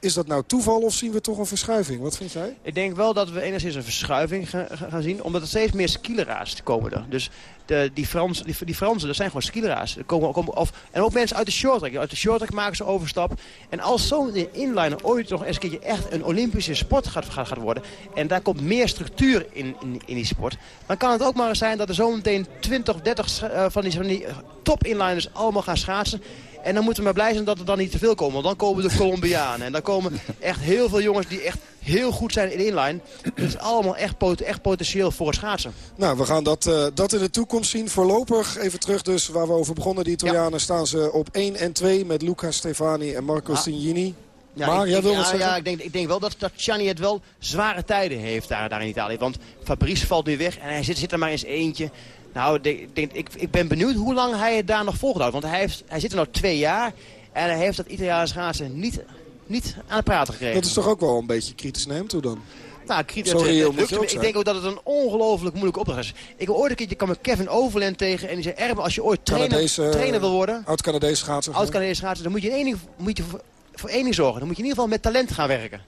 Is dat nou toeval of zien we toch een verschuiving? Wat vind jij? Ik denk wel dat we enigszins een verschuiving gaan, zien. Omdat er steeds meer skileraars komen er. Dus de, die, Frans, die, Fransen, dat zijn gewoon skileraars. Komen, komen, of, en ook mensen uit de shorttrack. Uit de shorttrack maken ze overstap. En als zo'n inliner ooit nog eens een keertje echt een Olympische sport gaat, worden... en daar komt meer structuur in, in, in die sport... dan kan het ook maar zijn dat er zometeen 20, 30 uh, van die, van die top inliners allemaal gaan schaatsen... En dan moeten we maar blij zijn dat er dan niet te veel komen. Want dan komen de Colombianen. En dan komen echt heel veel jongens die echt heel goed zijn in inline. Dat is allemaal echt, pot echt potentieel voor het schaatsen. Nou, we gaan dat, uh, dat in de toekomst zien. Voorlopig, even terug dus waar we over begonnen. De Italianen ja. staan ze op 1 en 2 met Luca Stefani en Marco ja. Stignini. Ja, maar ik, jij wil ja, ja, ik, denk, ik denk wel dat, dat Gianni het wel zware tijden heeft daar, daar in Italië. Want Fabrice valt nu weg en hij zit, zit er maar eens eentje. Nou, ik, denk, ik, ik ben benieuwd hoe lang hij het daar nog volhoudt. Want hij, heeft, hij zit er nog twee jaar en hij heeft dat Italiaanse schaatsen niet, niet aan het praten gekregen. Dat is toch ook wel een beetje kritisch naar hem toe dan? Nou, kritisch. Reëel het Ik denk ook dat het een ongelooflijk moeilijke opdracht is. Ik heb ooit een keertje kwam ik Kevin Overland tegen en die zei... Erben, als je ooit trainer, eh, trainer wil worden... Oud-Canadees schaatser. oud-Canadees schaatsen, dan moet je, in één ding, moet je voor, voor één ding zorgen. Dan moet je in ieder geval met talent gaan werken.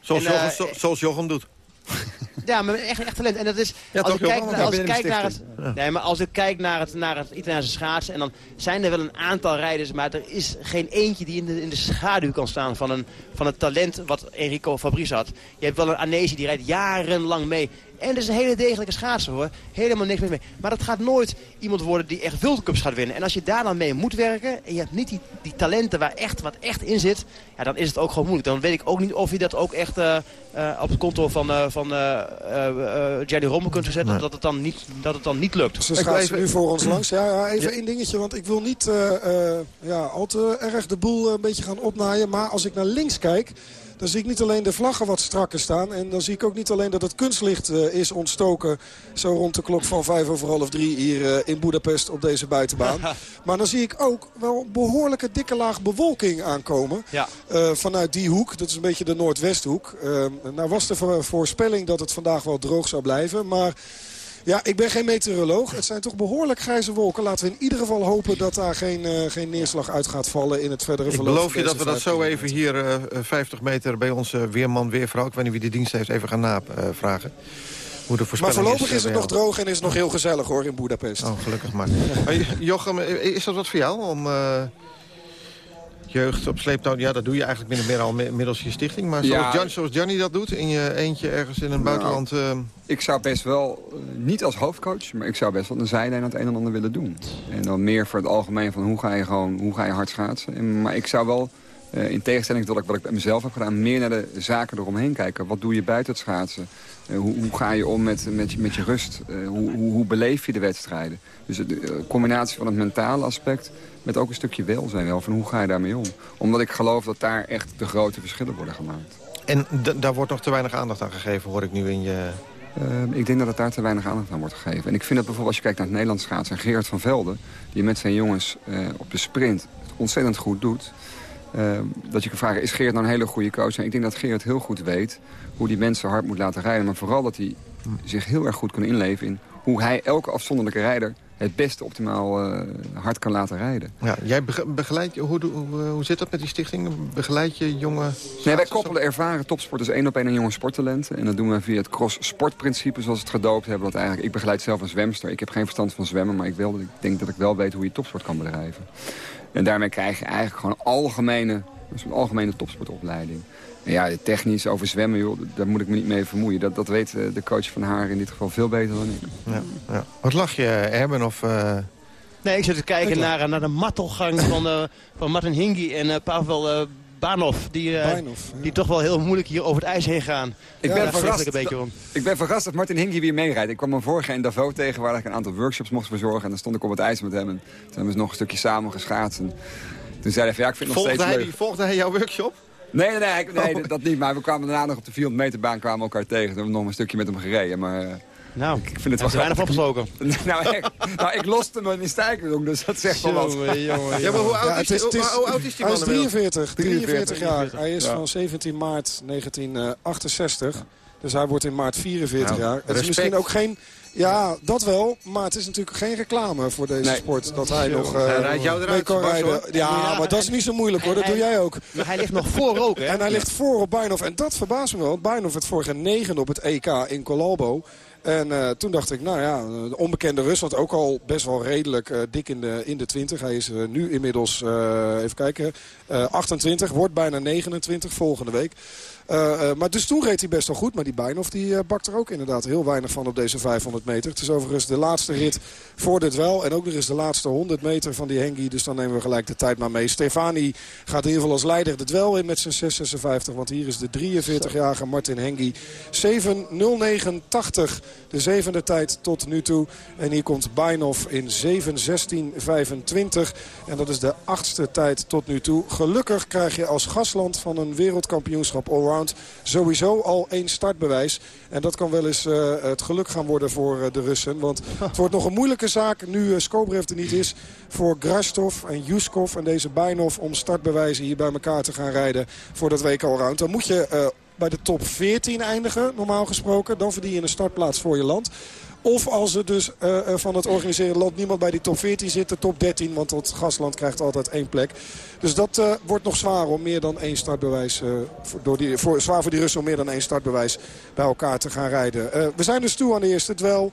Zoals, En, eh, Jochem, zoals Jochem doet. Ja, maar echt, echt talent. En dat is, Ja, als toch, ik kijk, als ik kijk naar het, nee, maar als ik kijk naar het, naar het Italiaanse schaatsen, en dan zijn er wel een aantal rijders, maar er is geen eentje die in de, in de schaduw kan staan van, een, van het talent wat Enrico Fabrice had. Je hebt wel een Anesi, die rijdt jarenlang mee. En het is een hele degelijke schaatser hoor. Helemaal niks meer mee. Maar dat gaat nooit iemand worden die echt World Cups gaat winnen. En als je daar dan mee moet werken en je hebt niet die, die talenten waar echt wat echt in zit. Ja, dan is het ook gewoon moeilijk. Dan weet ik ook niet of je dat ook echt eh, eh, op het konto van, eh van eh eh, eh, Rommel kunt zetten. Dat, het dan niet, dat het dan niet lukt. Ze schaatsen nu voor ons langs. Ja, ja even één dingetje, want ik wil niet eh, eh, ja, al te erg de boel een beetje gaan opnaaien. Maar als ik naar links kijk, dan zie ik niet alleen de vlaggen wat strakker staan. En dan zie ik ook niet alleen dat het kunstlicht eh, is ontstoken... zo rond de klok van vijf over half drie hier eh, in Boedapest op deze buitenbaan. maar dan zie ik ook wel een behoorlijke dikke laag bewolking aankomen. Ja. Eh, vanuit die hoek. Dat is een beetje de Noordwesthoek. Eh, nou was de vo- voorspelling dat het vandaag wel droog zou blijven. Maar ja, ik ben geen meteoroloog. Het zijn toch behoorlijk grijze wolken. Laten we in ieder geval hopen dat daar geen, eh, geen neerslag uit gaat vallen in het verdere Ik verloop. beloof van je dat we dat zo even hier eh, eh, 50 meter bij onze weerman, weervrouw... ik weet niet wie de dienst heeft, even gaan navragen. Hoe de Maar voorlopig is, is het eh, nog droog en is het nog heel gezellig hoor in Boedapest. Oh, gelukkig maar. Jochem, eh, is dat wat voor jou om eh, jeugd op sleeptouw... Ja, dat doe je eigenlijk min of meer al mi- middels je stichting. Maar zoals, Ja. Jan, zoals Gianni dat doet, in je eentje ergens in een Nou, buitenland... eh, Ik zou best wel, eh, niet als hoofdcoach, maar ik zou best wel een zijlijn aan het een en ander willen doen. En dan meer voor het algemeen van hoe ga je gewoon, hoe ga je hard schaatsen. En, maar ik zou wel, eh, in tegenstelling tot wat ik- wat ik bij mezelf heb gedaan, meer naar de zaken eromheen kijken. Wat doe je buiten het schaatsen? Eh, hoe, hoe ga je om met, met, je- met je rust? Eh, hoe, hoe, hoe beleef je de wedstrijden? Dus de eh, combinatie van het mentale aspect met ook een stukje welzijn wel. Van hoe ga je daarmee om? Omdat ik geloof dat daar echt de grote verschillen worden gemaakt. en daar wordt nog te weinig aandacht aan gegeven, hoor ik nu in je... Ehm, ik denk dat het daar te weinig aandacht aan wordt gegeven. En ik vind dat bijvoorbeeld als je kijkt naar het Nederlands schaatsen... en Gerard van Velde, die met zijn jongens op de sprint het ontzettend goed doet... ehm, dat je kan vragen, is Gerard nou een hele goede coach? En ik denk dat Gerard heel goed weet hoe die mensen hard moet laten rijden. Maar vooral dat hij zich heel erg goed kan inleven in... hoe hij elke afzonderlijke rijder het beste optimaal eh, hard kan laten rijden. Ja, jij bege- begeleidt, hoe, eh, hoe zit dat met die stichting? Begeleid je jonge... Nee, wij koppelen ervaren topsporters één op één aan jonge sporttalenten. En dat doen we via het cross-sportprincipe, zoals we het gedoopt hebben. Dat eigenlijk, ik begeleid zelf een zwemster. Ik heb geen verstand van zwemmen, maar ik, wil, ik denk dat ik wel weet hoe je topsport kan bedrijven. En daarmee krijg je eigenlijk gewoon algemene, een algemene topsportopleiding. En ja, technisch over zwemmen, joh, daar moet ik me niet mee vermoeien. Dat, dat weet eh, de coach van haar in dit geval veel beter dan ik. Ja, ja. Wat lach je, Erben? Of, eh, Nee, ik zit te kijken naar, naar de martelgang van, eh, van Martin Hingy en eh, Pavel eh Banov. Die, eh, ja. die toch wel heel moeilijk hier over het ijs heen gaan. Ik Ja, ben, verrast, ik een beetje om. ik ben verrast dat Martin Hingy weer meerijdt. Ik kwam hem vorig jaar in Davos tegen waar ik een aantal workshops mocht verzorgen. En dan stond ik op het ijs met hem. En toen hebben we nog een stukje samen geschaatst. En toen zei hij van ja, ik vind het nog volgde, steeds hij, leuk. die- volgde hij jouw workshop? Nee, nee, nee, ik- nee, dat niet. Maar we kwamen daarna nog op de 400 meter baan kwamen elkaar tegen. Toen hebben we nog een stukje met hem gereden. Maar eh, Nou, ik vind het hij wel is er weinig gesproken. nou, ik, nou, ik loste me in Stijkerdonk, dus dat zegt wel wat. Jongen, jongen, Ja, maar hoe Ja, oud, is, is- het is- hoe oud is die Hij man is inmiddels? 43, 43 jaar. Hij is Ja. van 17 maart 1968. Dus hij wordt in maart 44 Nou, jaar. Het is misschien ook geen... Ja, dat wel. Maar het is natuurlijk geen reclame voor deze Nee. sport. Dat hij nog eh, Hij rijdt jou mee eruit, kan Bas, rijden. Ja, maar dat is niet zo moeilijk hoor. Dat doe jij ook. Maar hij ligt nog voor ook, hè? En hij ligt voor op Bijnhof. En dat verbaast me wel. want Bijnhof werd vorige negende op het EK in Colalbo. En eh, toen dacht ik, nou ja, de onbekende Rusland ook al best wel redelijk eh, dik in de, in de 20. Hij is eh, nu inmiddels, even kijken, eh, 28, wordt bijna 29 volgende week. Eh, eh, maar dus toen reed hij best wel goed. Maar die Bijnhof die eh, bakt er ook inderdaad heel weinig van op deze 500 meter. Het is overigens de laatste rit voor dit wel. En ook nog eens de laatste 100 meter van die Hengi. Dus dan nemen we gelijk de tijd maar mee. Stefani gaat in ieder geval als leider het wel in met zijn 6,56. Want hier is de 43-jarige Martin Hengi. 7.09.80. De zevende tijd tot nu toe. En hier komt Bijnhof in 7.16.25. En dat is de achtste tijd tot nu toe. Gelukkig krijg je als gastland van een wereldkampioenschap allround sowieso al één startbewijs. En dat kan wel eens eh, het geluk gaan worden voor eh, de Russen. Want het wordt nog een moeilijke zaak nu uh, Skobrev er niet is. Voor Grastov en Juskov en deze Bijnhof om startbewijzen hier bij elkaar te gaan rijden voor dat WK allround. Dan moet je... bij de top 14 eindigen, normaal gesproken. Dan verdien je een startplaats voor je land. Of als er dus uh, van het organiserende land niemand bij die top 14 zit, de top 13. Want het gastland krijgt altijd één plek. Dus dat uh, wordt nog zwaar om meer dan één startbewijs, door die, voor, zwaar voor die Russen om meer dan één startbewijs bij elkaar te gaan rijden. we zijn dus toe aan de eerste dwel.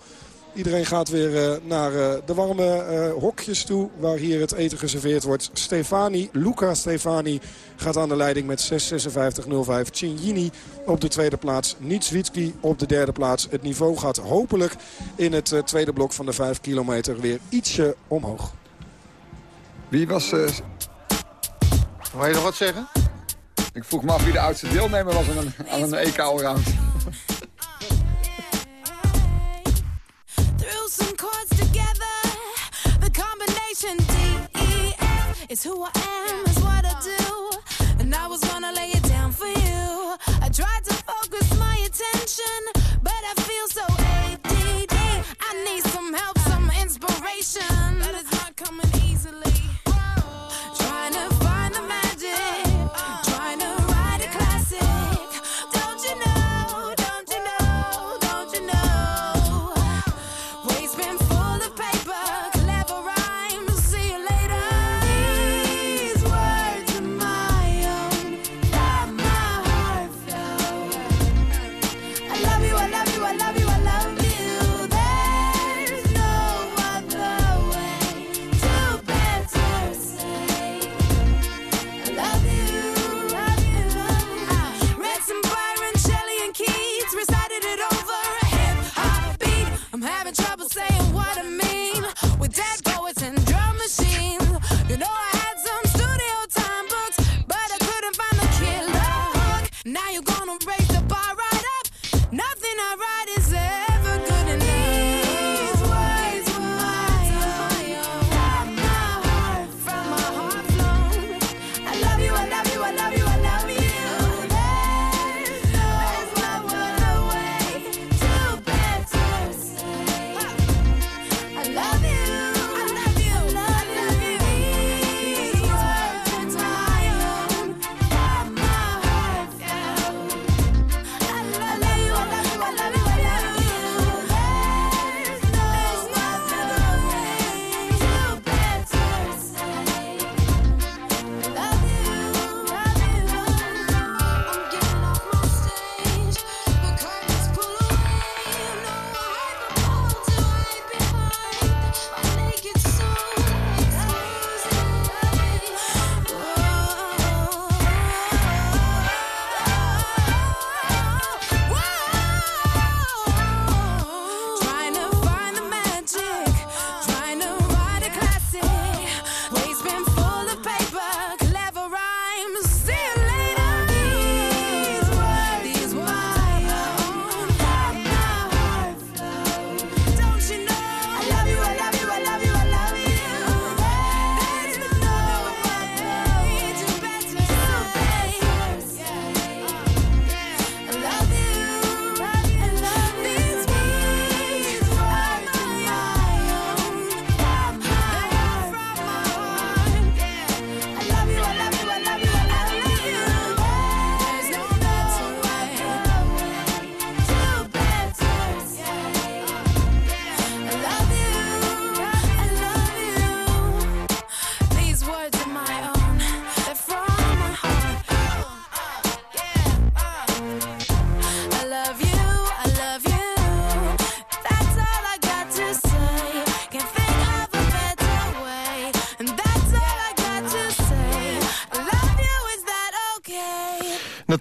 Iedereen gaat weer uh, naar uh, de warme uh, hokjes toe waar hier het eten geserveerd wordt. Stefani, Luca Stefani gaat aan de leiding met 6.56.05. Cingini op de tweede plaats. Nitswitski op de derde plaats. Het niveau gaat hopelijk in het tweede blok van de 5 kilometer weer ietsje omhoog. Wie was... Uh... Wil je nog wat zeggen? Ik vroeg me af wie de oudste deelnemer was aan een, aan een EK-allround. Chords together. The combination D E F is who I am, is what I do. And I was gonna lay it down for you. I tried to focus my attention,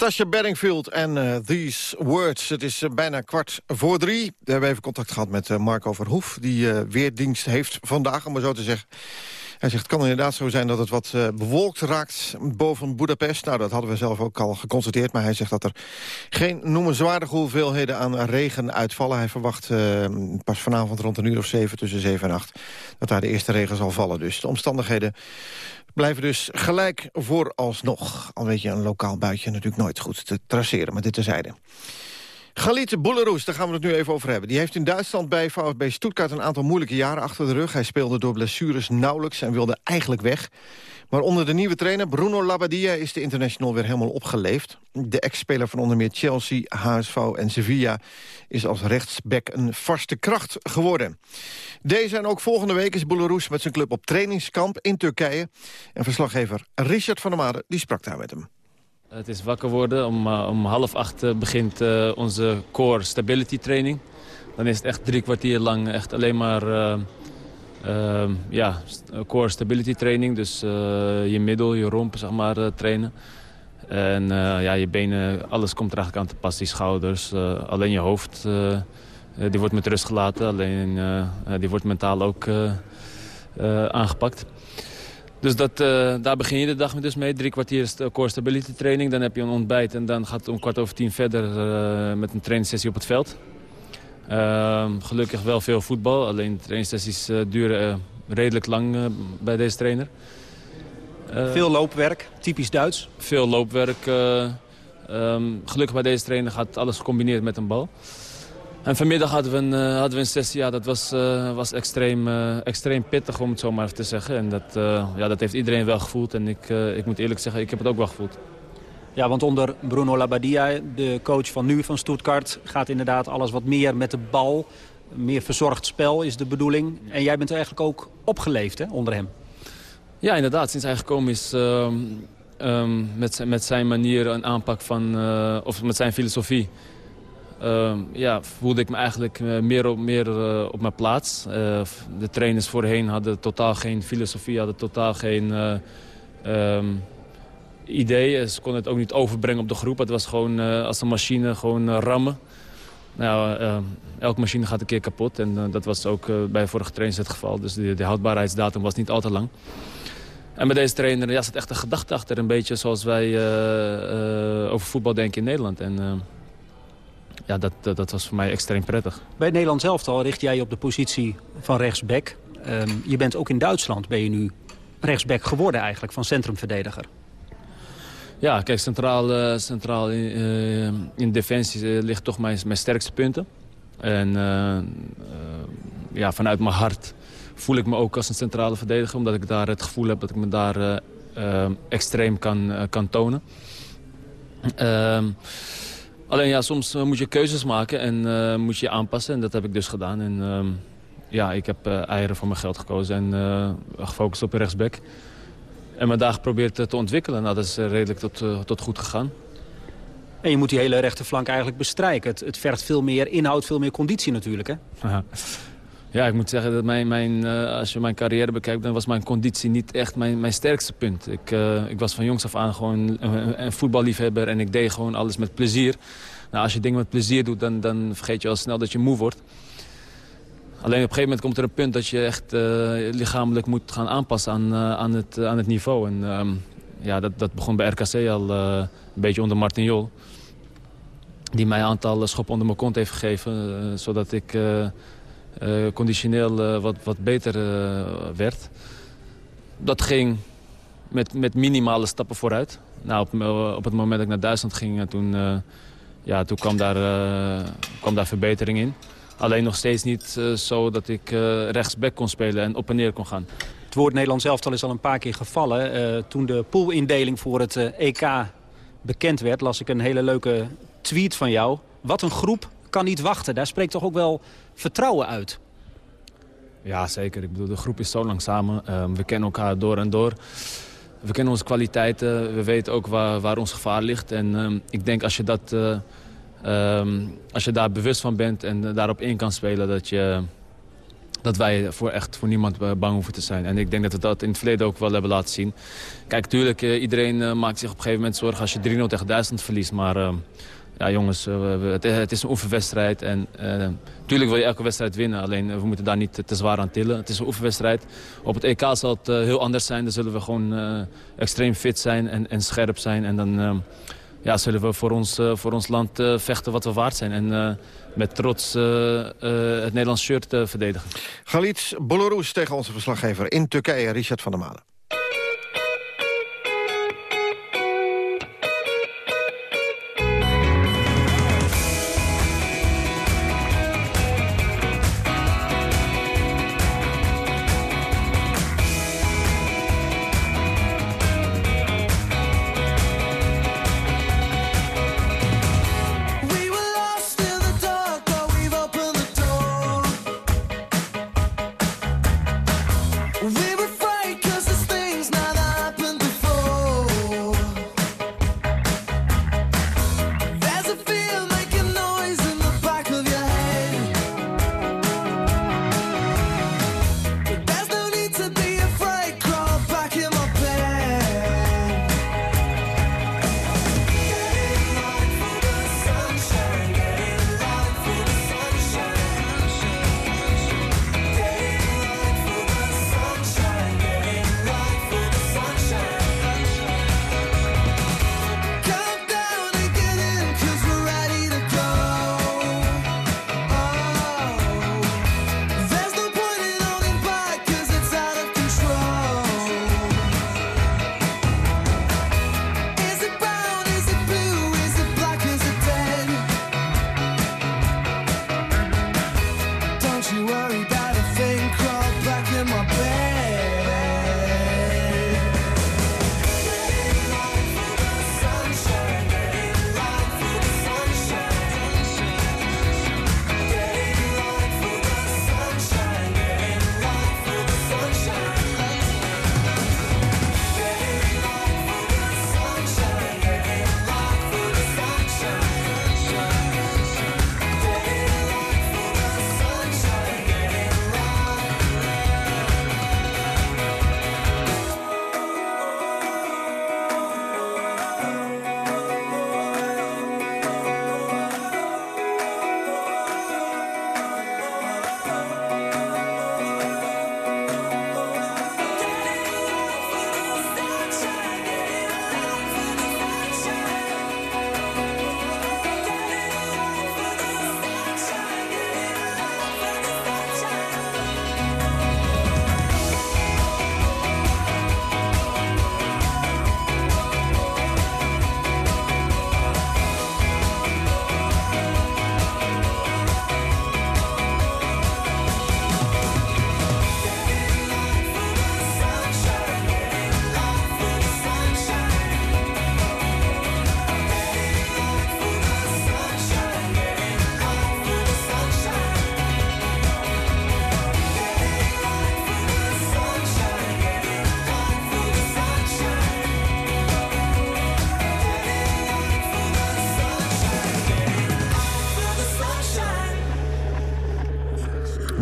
Natasha Bedingfield en eh, These Words. Het is eh, bijna kwart voor drie. We hebben even contact gehad met eh, Marco Verhoef... die eh, weer dienst heeft vandaag, om maar zo te zeggen. Hij zegt, het kan inderdaad zo zijn dat het wat bewolkt raakt boven Budapest. Nou, dat hadden we zelf ook al geconstateerd. Maar hij zegt dat er geen noemenswaardige hoeveelheden aan regen uitvallen. Hij verwacht pas vanavond rond een uur of zeven, tussen zeven en acht... dat daar de eerste regen zal vallen. Dus de omstandigheden blijven dus gelijk vooralsnog. Al weet je, een lokaal buitje natuurlijk nooit goed te traceren, maar dit terzijde. Galit Boeleroes, daar gaan we het nu even over hebben. Die heeft in Duitsland bij VfB Stuttgart een aantal moeilijke jaren achter de rug. Hij speelde door blessures nauwelijks en wilde eigenlijk weg. Maar onder de nieuwe trainer Bruno Labbadia is de international weer helemaal opgeleefd. De ex-speler van onder meer Chelsea, HSV en Sevilla is als rechtsback een vaste kracht geworden. Deze en ook volgende week is Bouloroes met zijn club op trainingskamp in Turkije. En verslaggever Richard van der Made die sprak daar met hem. Het is wakker worden. Om, uh, om half acht uh, begint uh, onze core stability training. Dan is het echt drie kwartier lang echt alleen maar ja, core stability training. Dus je middel, je romp zeg maar, trainen. En ja, je benen, alles komt er eigenlijk aan te pas. Die schouders, alleen je hoofd, die wordt met rust gelaten. Alleen die wordt mentaal ook aangepakt. Dus dat, daar begin je de dag dus mee. Drie kwartier core stability training. Dan heb je een ontbijt en dan gaat het om kwart over tien verder met een trainingssessie op het veld. Uh, gelukkig wel veel voetbal. Alleen de trainingssessies duren redelijk lang bij deze trainer. veel loopwerk, typisch Duits? Veel loopwerk. Um, gelukkig bij deze trainer gaat alles gecombineerd met een bal. En vanmiddag hadden we een, uh, hadden we een sessie, ja, dat was, uh, was extreem, uh, extreem pittig om het zo maar even te zeggen. En dat, ja, dat heeft iedereen wel gevoeld en ik, ik moet eerlijk zeggen, ik heb het ook wel gevoeld. Ja, want onder Bruno Labbadia, de coach van nu van Stuttgart... gaat inderdaad alles wat meer met de bal. Meer verzorgd spel is de bedoeling. En jij bent eigenlijk ook opgeleefd hè, onder hem. Ja, inderdaad. Sinds hij gekomen is um, um, met, met zijn manier een aanpak van... of met zijn filosofie... Uh, ja, voelde ik me eigenlijk uh, meer, op, meer uh, op mijn plaats. De trainers voorheen hadden totaal geen filosofie, hadden totaal geen idee. Ze konden het ook niet overbrengen op de groep. Het was gewoon als een machine gewoon rammen. Nou, elke machine gaat een keer kapot en dat was ook bij vorige trainers het geval. Dus de, de, houdbaarheidsdatum was niet al te lang. En bij deze trainer ja, zat echt een gedachte achter. Een beetje zoals wij over voetbal denken in Nederland. En, ja, dat, dat, dat, was voor mij extreem prettig. Bij het Nederlands elftal richt jij je op de positie van rechtsback. Um, je bent ook in Duitsland ben je nu rechtsback geworden eigenlijk, van centrumverdediger. Ja, kijk, centraal, uh, centraal in, uh, in defensie uh, ligt toch mijn, mijn sterkste punten. En ja, vanuit mijn hart voel ik me ook als een centrale verdediger. Omdat ik daar het gevoel heb dat ik me daar extreem kan, kan tonen. Ehm, Alleen ja, soms moet je keuzes maken en moet je je aanpassen. En dat heb ik dus gedaan. En uh, ja, ik heb eieren voor mijn geld gekozen en gefocust op rechtsback. En me daar geprobeerd te ontwikkelen. Nou, dat is redelijk tot, tot goed gegaan. En je moet die hele rechterflank eigenlijk bestrijken. Het, het vergt veel meer inhoud, veel meer conditie natuurlijk, hè? Ja, ik moet zeggen dat mijn, mijn, uh, als je mijn carrière bekijkt... dan was mijn conditie niet echt mijn, mijn sterkste punt. Ik, uh, ik was van jongs af aan gewoon een, een, voetballiefhebber... en ik deed gewoon alles met plezier. Nou, als je dingen met plezier doet, dan, dan vergeet je al snel dat je moe wordt. Alleen op een gegeven moment komt er een punt dat je echt uh, lichamelijk moet gaan aanpassen aan, aan, het, aan het niveau. En um, ja, dat, dat begon bij RKC al een beetje onder Martin Jol. Die mij een aantal schoppen onder mijn kont heeft gegeven, zodat ik... Conditioneel wat, wat beter werd. Dat ging met, met minimale stappen vooruit. Nou, op, op het moment dat ik naar Duitsland ging, toen, ja, toen kwam, daar, kwam daar verbetering in. Alleen nog steeds niet zo dat ik rechtsback kon spelen en op en neer kon gaan. Het woord Nederlands elftal is al een paar keer gevallen. toen de poolindeling voor het EK bekend werd, las ik een hele leuke tweet van jou. Wat een groep kan niet wachten. Daar spreekt toch ook wel vertrouwen uit? Ja, zeker. Ik bedoel, de groep is zo lang samen. Um, we kennen elkaar door en door. We kennen onze kwaliteiten. We weten ook waar, waar ons gevaar ligt. En um, ik denk als je, dat, uh, um, als je daar bewust van bent en uh, daarop in kan spelen... dat, je, dat wij voor echt voor niemand bang hoeven te zijn. En ik denk dat we dat in het verleden ook wel hebben laten zien. Kijk, tuurlijk, uh, iedereen maakt zich op een gegeven moment zorgen als je 3-0 tegen Duitsland verliest. Maar ja jongens, uh, het, is een oefenwedstrijd. En natuurlijk wil je elke wedstrijd winnen. Alleen we moeten daar niet te zwaar aan tillen. Het is een oefenwedstrijd. Op het EK zal het heel anders zijn. Dan zullen we gewoon extreem fit zijn en, en, scherp zijn. En dan ja, zullen we voor ons, voor ons land vechten wat we waard zijn. En met trots het Nederlands shirt verdedigen. Galits Bolorus tegen onze verslaggever in Turkije, Richard van der Malen.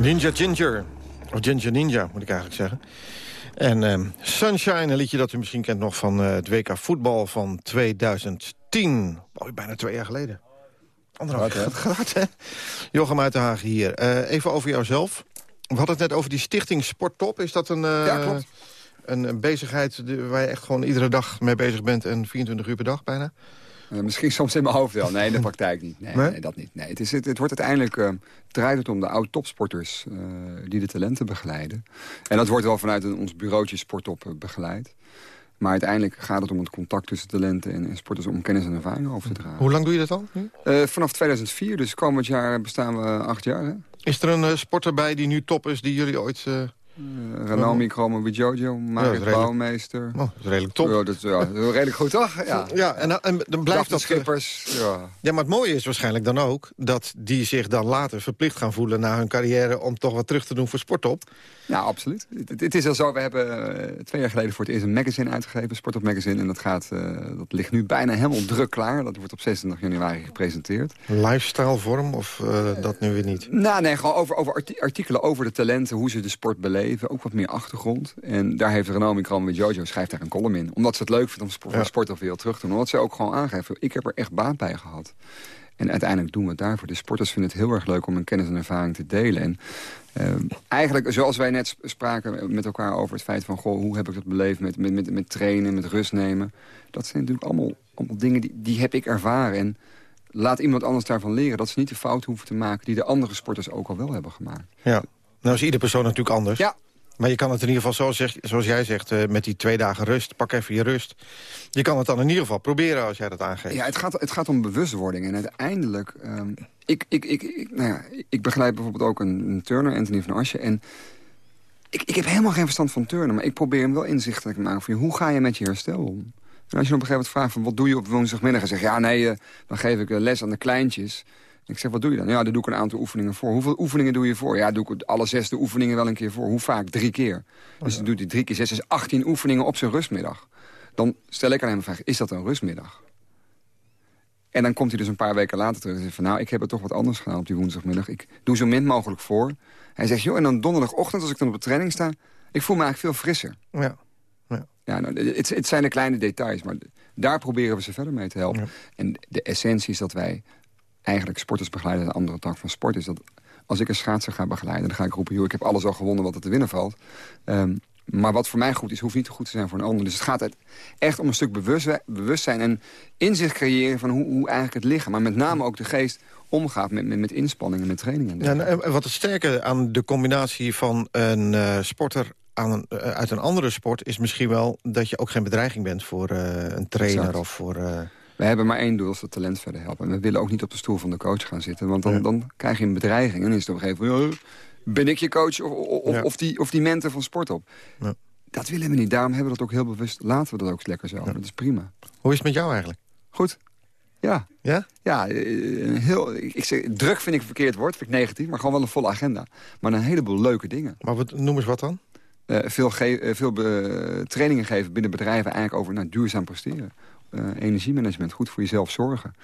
Ninja Ginger. Of Ginger Ninja, moet ik eigenlijk zeggen. En ehm, Sunshine, een liedje dat u misschien kent nog van eh, het WK voetbal van 2010. Oh, bijna twee jaar geleden. Anderhalf jaar gaat, hè? Jochem uit de Hagen hier. Eh, even over jouzelf. We hadden het net over die stichting Sporttop. Is dat een, eh, Ja, klopt. een, een bezigheid waar je echt gewoon iedere dag mee bezig bent... en 24 uur per dag bijna? Eh, misschien soms in mijn hoofd wel. Nee, in de praktijk niet. Nee, Nee? nee, dat niet. Nee, het, is, het, het wordt uiteindelijk eh, draait het om de oud-topsporters eh, die de talenten begeleiden. En dat wordt wel vanuit een, ons bureautje Sportop eh, begeleid. Maar uiteindelijk gaat het om het contact tussen talenten en, en sporters... om kennis en ervaring over te dragen. Hoe lang doe je dat al vanaf 2004, dus komend jaar bestaan we acht jaar. Hè? Is er een sporter bij die nu top is die jullie ooit... Uh, Ranomi Kromo Jojo, Marit Bouwmeester. Oh, dat is redelijk top. Ja, dat, ja, dat is redelijk goed, toch? Ja, Ja, en, dan- en dan blijft dat... eh, Schippers, ja. Ja, maar het mooie is waarschijnlijk dan ook... dat die zich dan later verplicht gaan voelen na hun carrière... om toch wat terug te doen voor sportop. Ja, absoluut. Het, het is al zo, we hebben eh, twee jaar geleden voor het eerst een magazine uitgegeven, Sport op Magazine. En dat, gaat, eh, dat ligt nu bijna helemaal druk klaar. Dat wordt op 26 januari gepresenteerd. Lifestyle vorm of eh, dat nu weer niet? Nou, nee, gewoon over, over arti- artikelen over de talenten, hoe ze de sport beleven. Ook wat meer achtergrond. En daar heeft Renomi Kram met Jojo schrijft daar een column in. Omdat ze het leuk vindt om sport, Ja. sport op wereld terug te doen. Omdat ze ook gewoon aangeven, ik heb er echt baat bij gehad. En uiteindelijk doen we het daarvoor. De sporters vinden het heel erg leuk om hun kennis en ervaring te delen. En eh, eigenlijk, zoals wij net sp- spraken met elkaar over het feit van... Goh, hoe heb ik dat beleefd met, met, met, met trainen, met rust nemen. Dat zijn natuurlijk allemaal, allemaal dingen die, die heb ik ervaren. En laat iemand anders daarvan leren. Dat ze niet de fout hoeven te maken die de andere sporters ook al wel hebben gemaakt. Ja. Nou is ieder persoon natuurlijk anders. Ja. Maar je kan het in ieder geval, zoals, zeg, zoals jij zegt, eh, met die twee dagen rust... pak even je rust. Je kan het dan in ieder geval proberen als jij dat aangeeft. Ja, het gaat, het gaat om bewustwording. En uiteindelijk... ehm, ik, ik, ik, nou ja, ik begeleid bijvoorbeeld ook een, turner, Anthony van Asje. En ik, ik heb helemaal geen verstand van turnen. Maar ik probeer hem wel inzichtelijk te maken van... hoe ga je met je herstel om? En als je op een gegeven moment vraagt van... wat doe je op woensdagmiddag? En zeg ja, nee, eh, dan geef ik eh, les aan de kleintjes. Ik zeg, wat doe je dan? Ja, dan doe ik een aantal oefeningen voor. Hoeveel oefeningen doe je voor? Ja, doe ik alle zes de oefeningen wel een keer voor. Hoe vaak? Drie keer. Dus dan doet hij drie keer zes, is 18 oefeningen op zijn rustmiddag. Dan stel ik aan hem de vraag, is dat een rustmiddag? En dan komt hij dus een paar weken later terug en zegt van... nou, ik heb het toch wat anders gedaan op die woensdagmiddag. Ik doe zo min mogelijk voor. Hij zegt, joh, en dan donderdagochtend als ik dan op de training sta... ik voel me eigenlijk veel frisser. Ja. Ja, nou, het, het zijn de kleine details, maar daar proberen we ze verder mee te helpen. En de essentie is dat wij eigenlijk sporters begeleiden... een andere tak van sport is dat als ik een schaatser ga begeleiden... dan ga ik roepen, joh, ik heb alles al gewonnen wat er te winnen valt. Ehm, maar wat voor mij goed is, hoeft niet te goed te zijn voor een ander. Dus het gaat echt om een stuk bewust- bewustzijn en inzicht creëren... van hoe, hoe eigenlijk het lichaam, maar met name ook de geest... omgaat met, met, met inspanningen, met trainingen. Ja, en en wat het sterke aan de combinatie van een eh, sporter aan een, eh, uit een andere sport... is misschien wel dat je ook geen bedreiging bent voor eh, een trainer Exact. of voor... We hebben maar één doel, dat is het talent verder helpen. En we willen ook niet op de stoel van de coach gaan zitten. Want dan, Ja. dan krijg je een bedreiging. En dan is het op een gegeven moment... "Ja, ben ik je coach of, of, Ja. of, die, of die mentor van sport op? Ja. Dat willen we niet. Daarom hebben we dat ook heel bewust. Laten we dat ook lekker zo. Dat is prima. Hoe is het met jou eigenlijk? Goed. Ja. Ja? Ja, eh, heel, ik, zeg, druk vind ik een verkeerd woord, vind ik negatief. Maar gewoon wel een volle agenda. Maar een heleboel leuke dingen. Maar wat, noem eens wat dan? Eh, veel ge- eh, veel trainingen geven binnen bedrijven eigenlijk over nou, duurzaam presteren. Eh, energiemanagement, goed voor jezelf zorgen.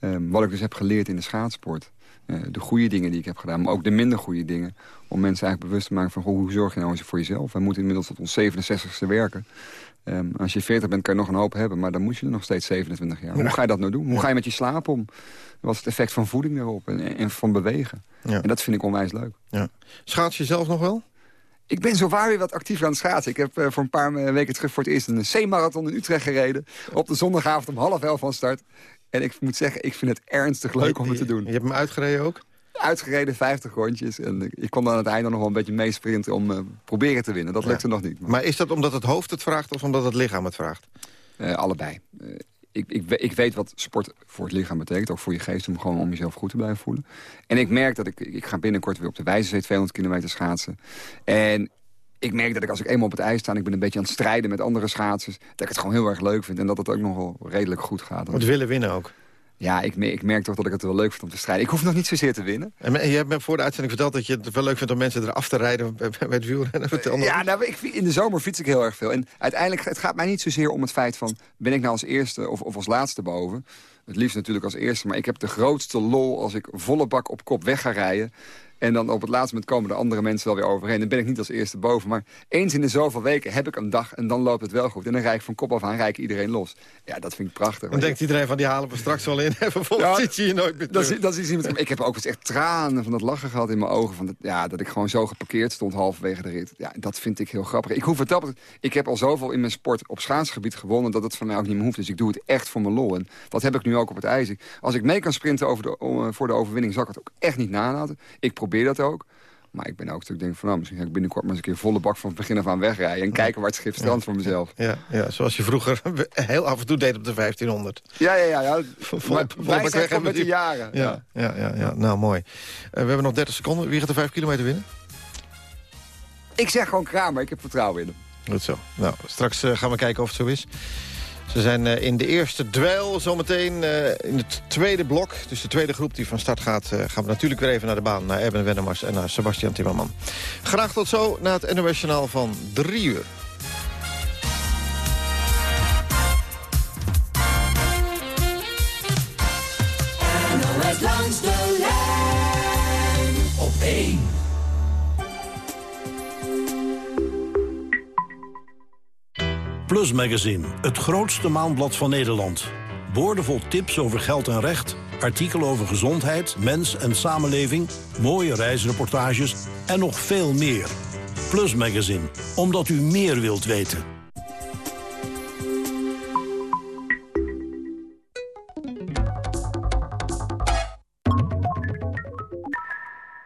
Ehm, wat ik dus heb geleerd in de schaatsport. Eh, de goede dingen die ik heb gedaan, maar ook de minder goede dingen. Om mensen eigenlijk bewust te maken van goh, hoe zorg je nou eens voor jezelf. We moeten inmiddels tot ons 67ste werken. Ehm, als je 40 bent kan je nog een hoop hebben, maar dan moet je er nog steeds 27 jaar. Hoe ga je dat nou doen? Hoe ga je met je slaap om? Wat is het effect van voeding daarop en, en van bewegen? Ja. En dat vind ik onwijs leuk. Ja. Schaats je zelf nog wel? Ik ben zo waar weer wat actiever aan het schaatsen. Ik heb eh, voor een paar eh, weken terug voor het eerst een C-marathon in Utrecht gereden. Op de zondagavond om half elf van start. En ik moet zeggen, ik vind het ernstig leuk om het te doen. Je hebt hem uitgereden ook? Uitgereden, 50 rondjes. En ik- kon dan aan het einde nog wel een beetje meesprinten om eh, proberen te winnen. Dat Ja. lukte nog niet. Maar is dat omdat het hoofd het vraagt of omdat het lichaam het vraagt? Allebei. Ik, ik, ik weet wat sport voor het lichaam betekent. Ook voor je geest, om gewoon om jezelf goed te blijven voelen. En ik merk dat ik... Ik ga binnenkort weer op de Wijzenzee 200 kilometer schaatsen. En ik merk dat ik als ik eenmaal op het ijs sta... en ik ben een beetje aan het strijden met andere schaatsers... dat ik het gewoon heel erg leuk vind. En dat het ook nog wel redelijk goed gaat. Het willen winnen ook. Ja, ik, ik merk toch dat ik het wel leuk vind om te strijden. Ik hoef nog niet zozeer te winnen. En je hebt me voor de uitzending verteld dat je het wel leuk vindt om mensen eraf te rijden bij bij het wielrennen. Vertel Ja, nou, ik, in de zomer fiets ik heel erg veel. En uiteindelijk, het gaat mij niet zozeer om het feit van... ben ik nou als eerste of, of als laatste boven? Het liefst natuurlijk als eerste. Maar ik heb de grootste lol als ik volle bak op kop weg ga rijden. En dan op het laatste moment komen de andere mensen wel weer overheen. Dan ben ik niet als eerste boven. Maar eens in de zoveel weken heb ik een dag en dan loopt het wel goed. En dan rijd ik van kop af aan rijk iedereen los. Ja, dat vind ik prachtig. Dan denkt iedereen van die halen we straks wel in. En vervolgens Ja, zit je hier nooit meer Dat dat is iets met, ik heb ook eens echt tranen van dat lachen gehad in mijn ogen. Van dat, ja, dat ik gewoon zo geparkeerd stond halverwege de rit. Ja, dat vind ik heel grappig. Ik, hoef het dat, ik heb al zoveel in mijn sport op schaatsgebied gewonnen... dat het van mij ook niet meer hoeft. Dus ik doe het echt voor mijn lol. En dat heb ik nu ook op het ijs. Als ik mee kan sprinten over de, eh, voor de overwinning... zal ik het ook echt niet nalaten. Ik probeer dat ook. Maar ik ben ook natuurlijk denk van... nou, misschien ga ik binnenkort maar eens een keer volle bak van het begin af aan wegrijden... en kijken waar het schip strandt voor mezelf. Ja, ja, zoals je vroeger heel af en toe deed op de 1500. Ja, ja, ja. ja. Vol- wij zijn gewoon met de jaren. Ja, ja, ja, ja. nou mooi. Eh, we hebben nog 30 seconden. Wie gaat de 5 kilometer winnen? Ik zeg gewoon Kramer, ik heb vertrouwen in hem. Goed zo. Nou, straks eh, gaan we kijken of het zo is. Ze zijn eh, in de eerste dweil zometeen eh, in het tweede blok. Dus de tweede groep die van start gaat... eh, gaan we natuurlijk weer even naar de baan. Naar Erben Wennemars en naar Sebastian Timmerman. Graag tot zo naar het NOS van 3 uur. Plus Magazine, het grootste maandblad van Nederland. Boordevol tips over geld en recht, artikelen over gezondheid, mens en samenleving... mooie reisreportages en nog veel meer. Plus Magazine, omdat u meer wilt weten.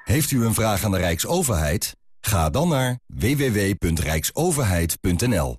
Heeft u een vraag aan de Rijksoverheid? Ga dan naar www.rijksoverheid.nl.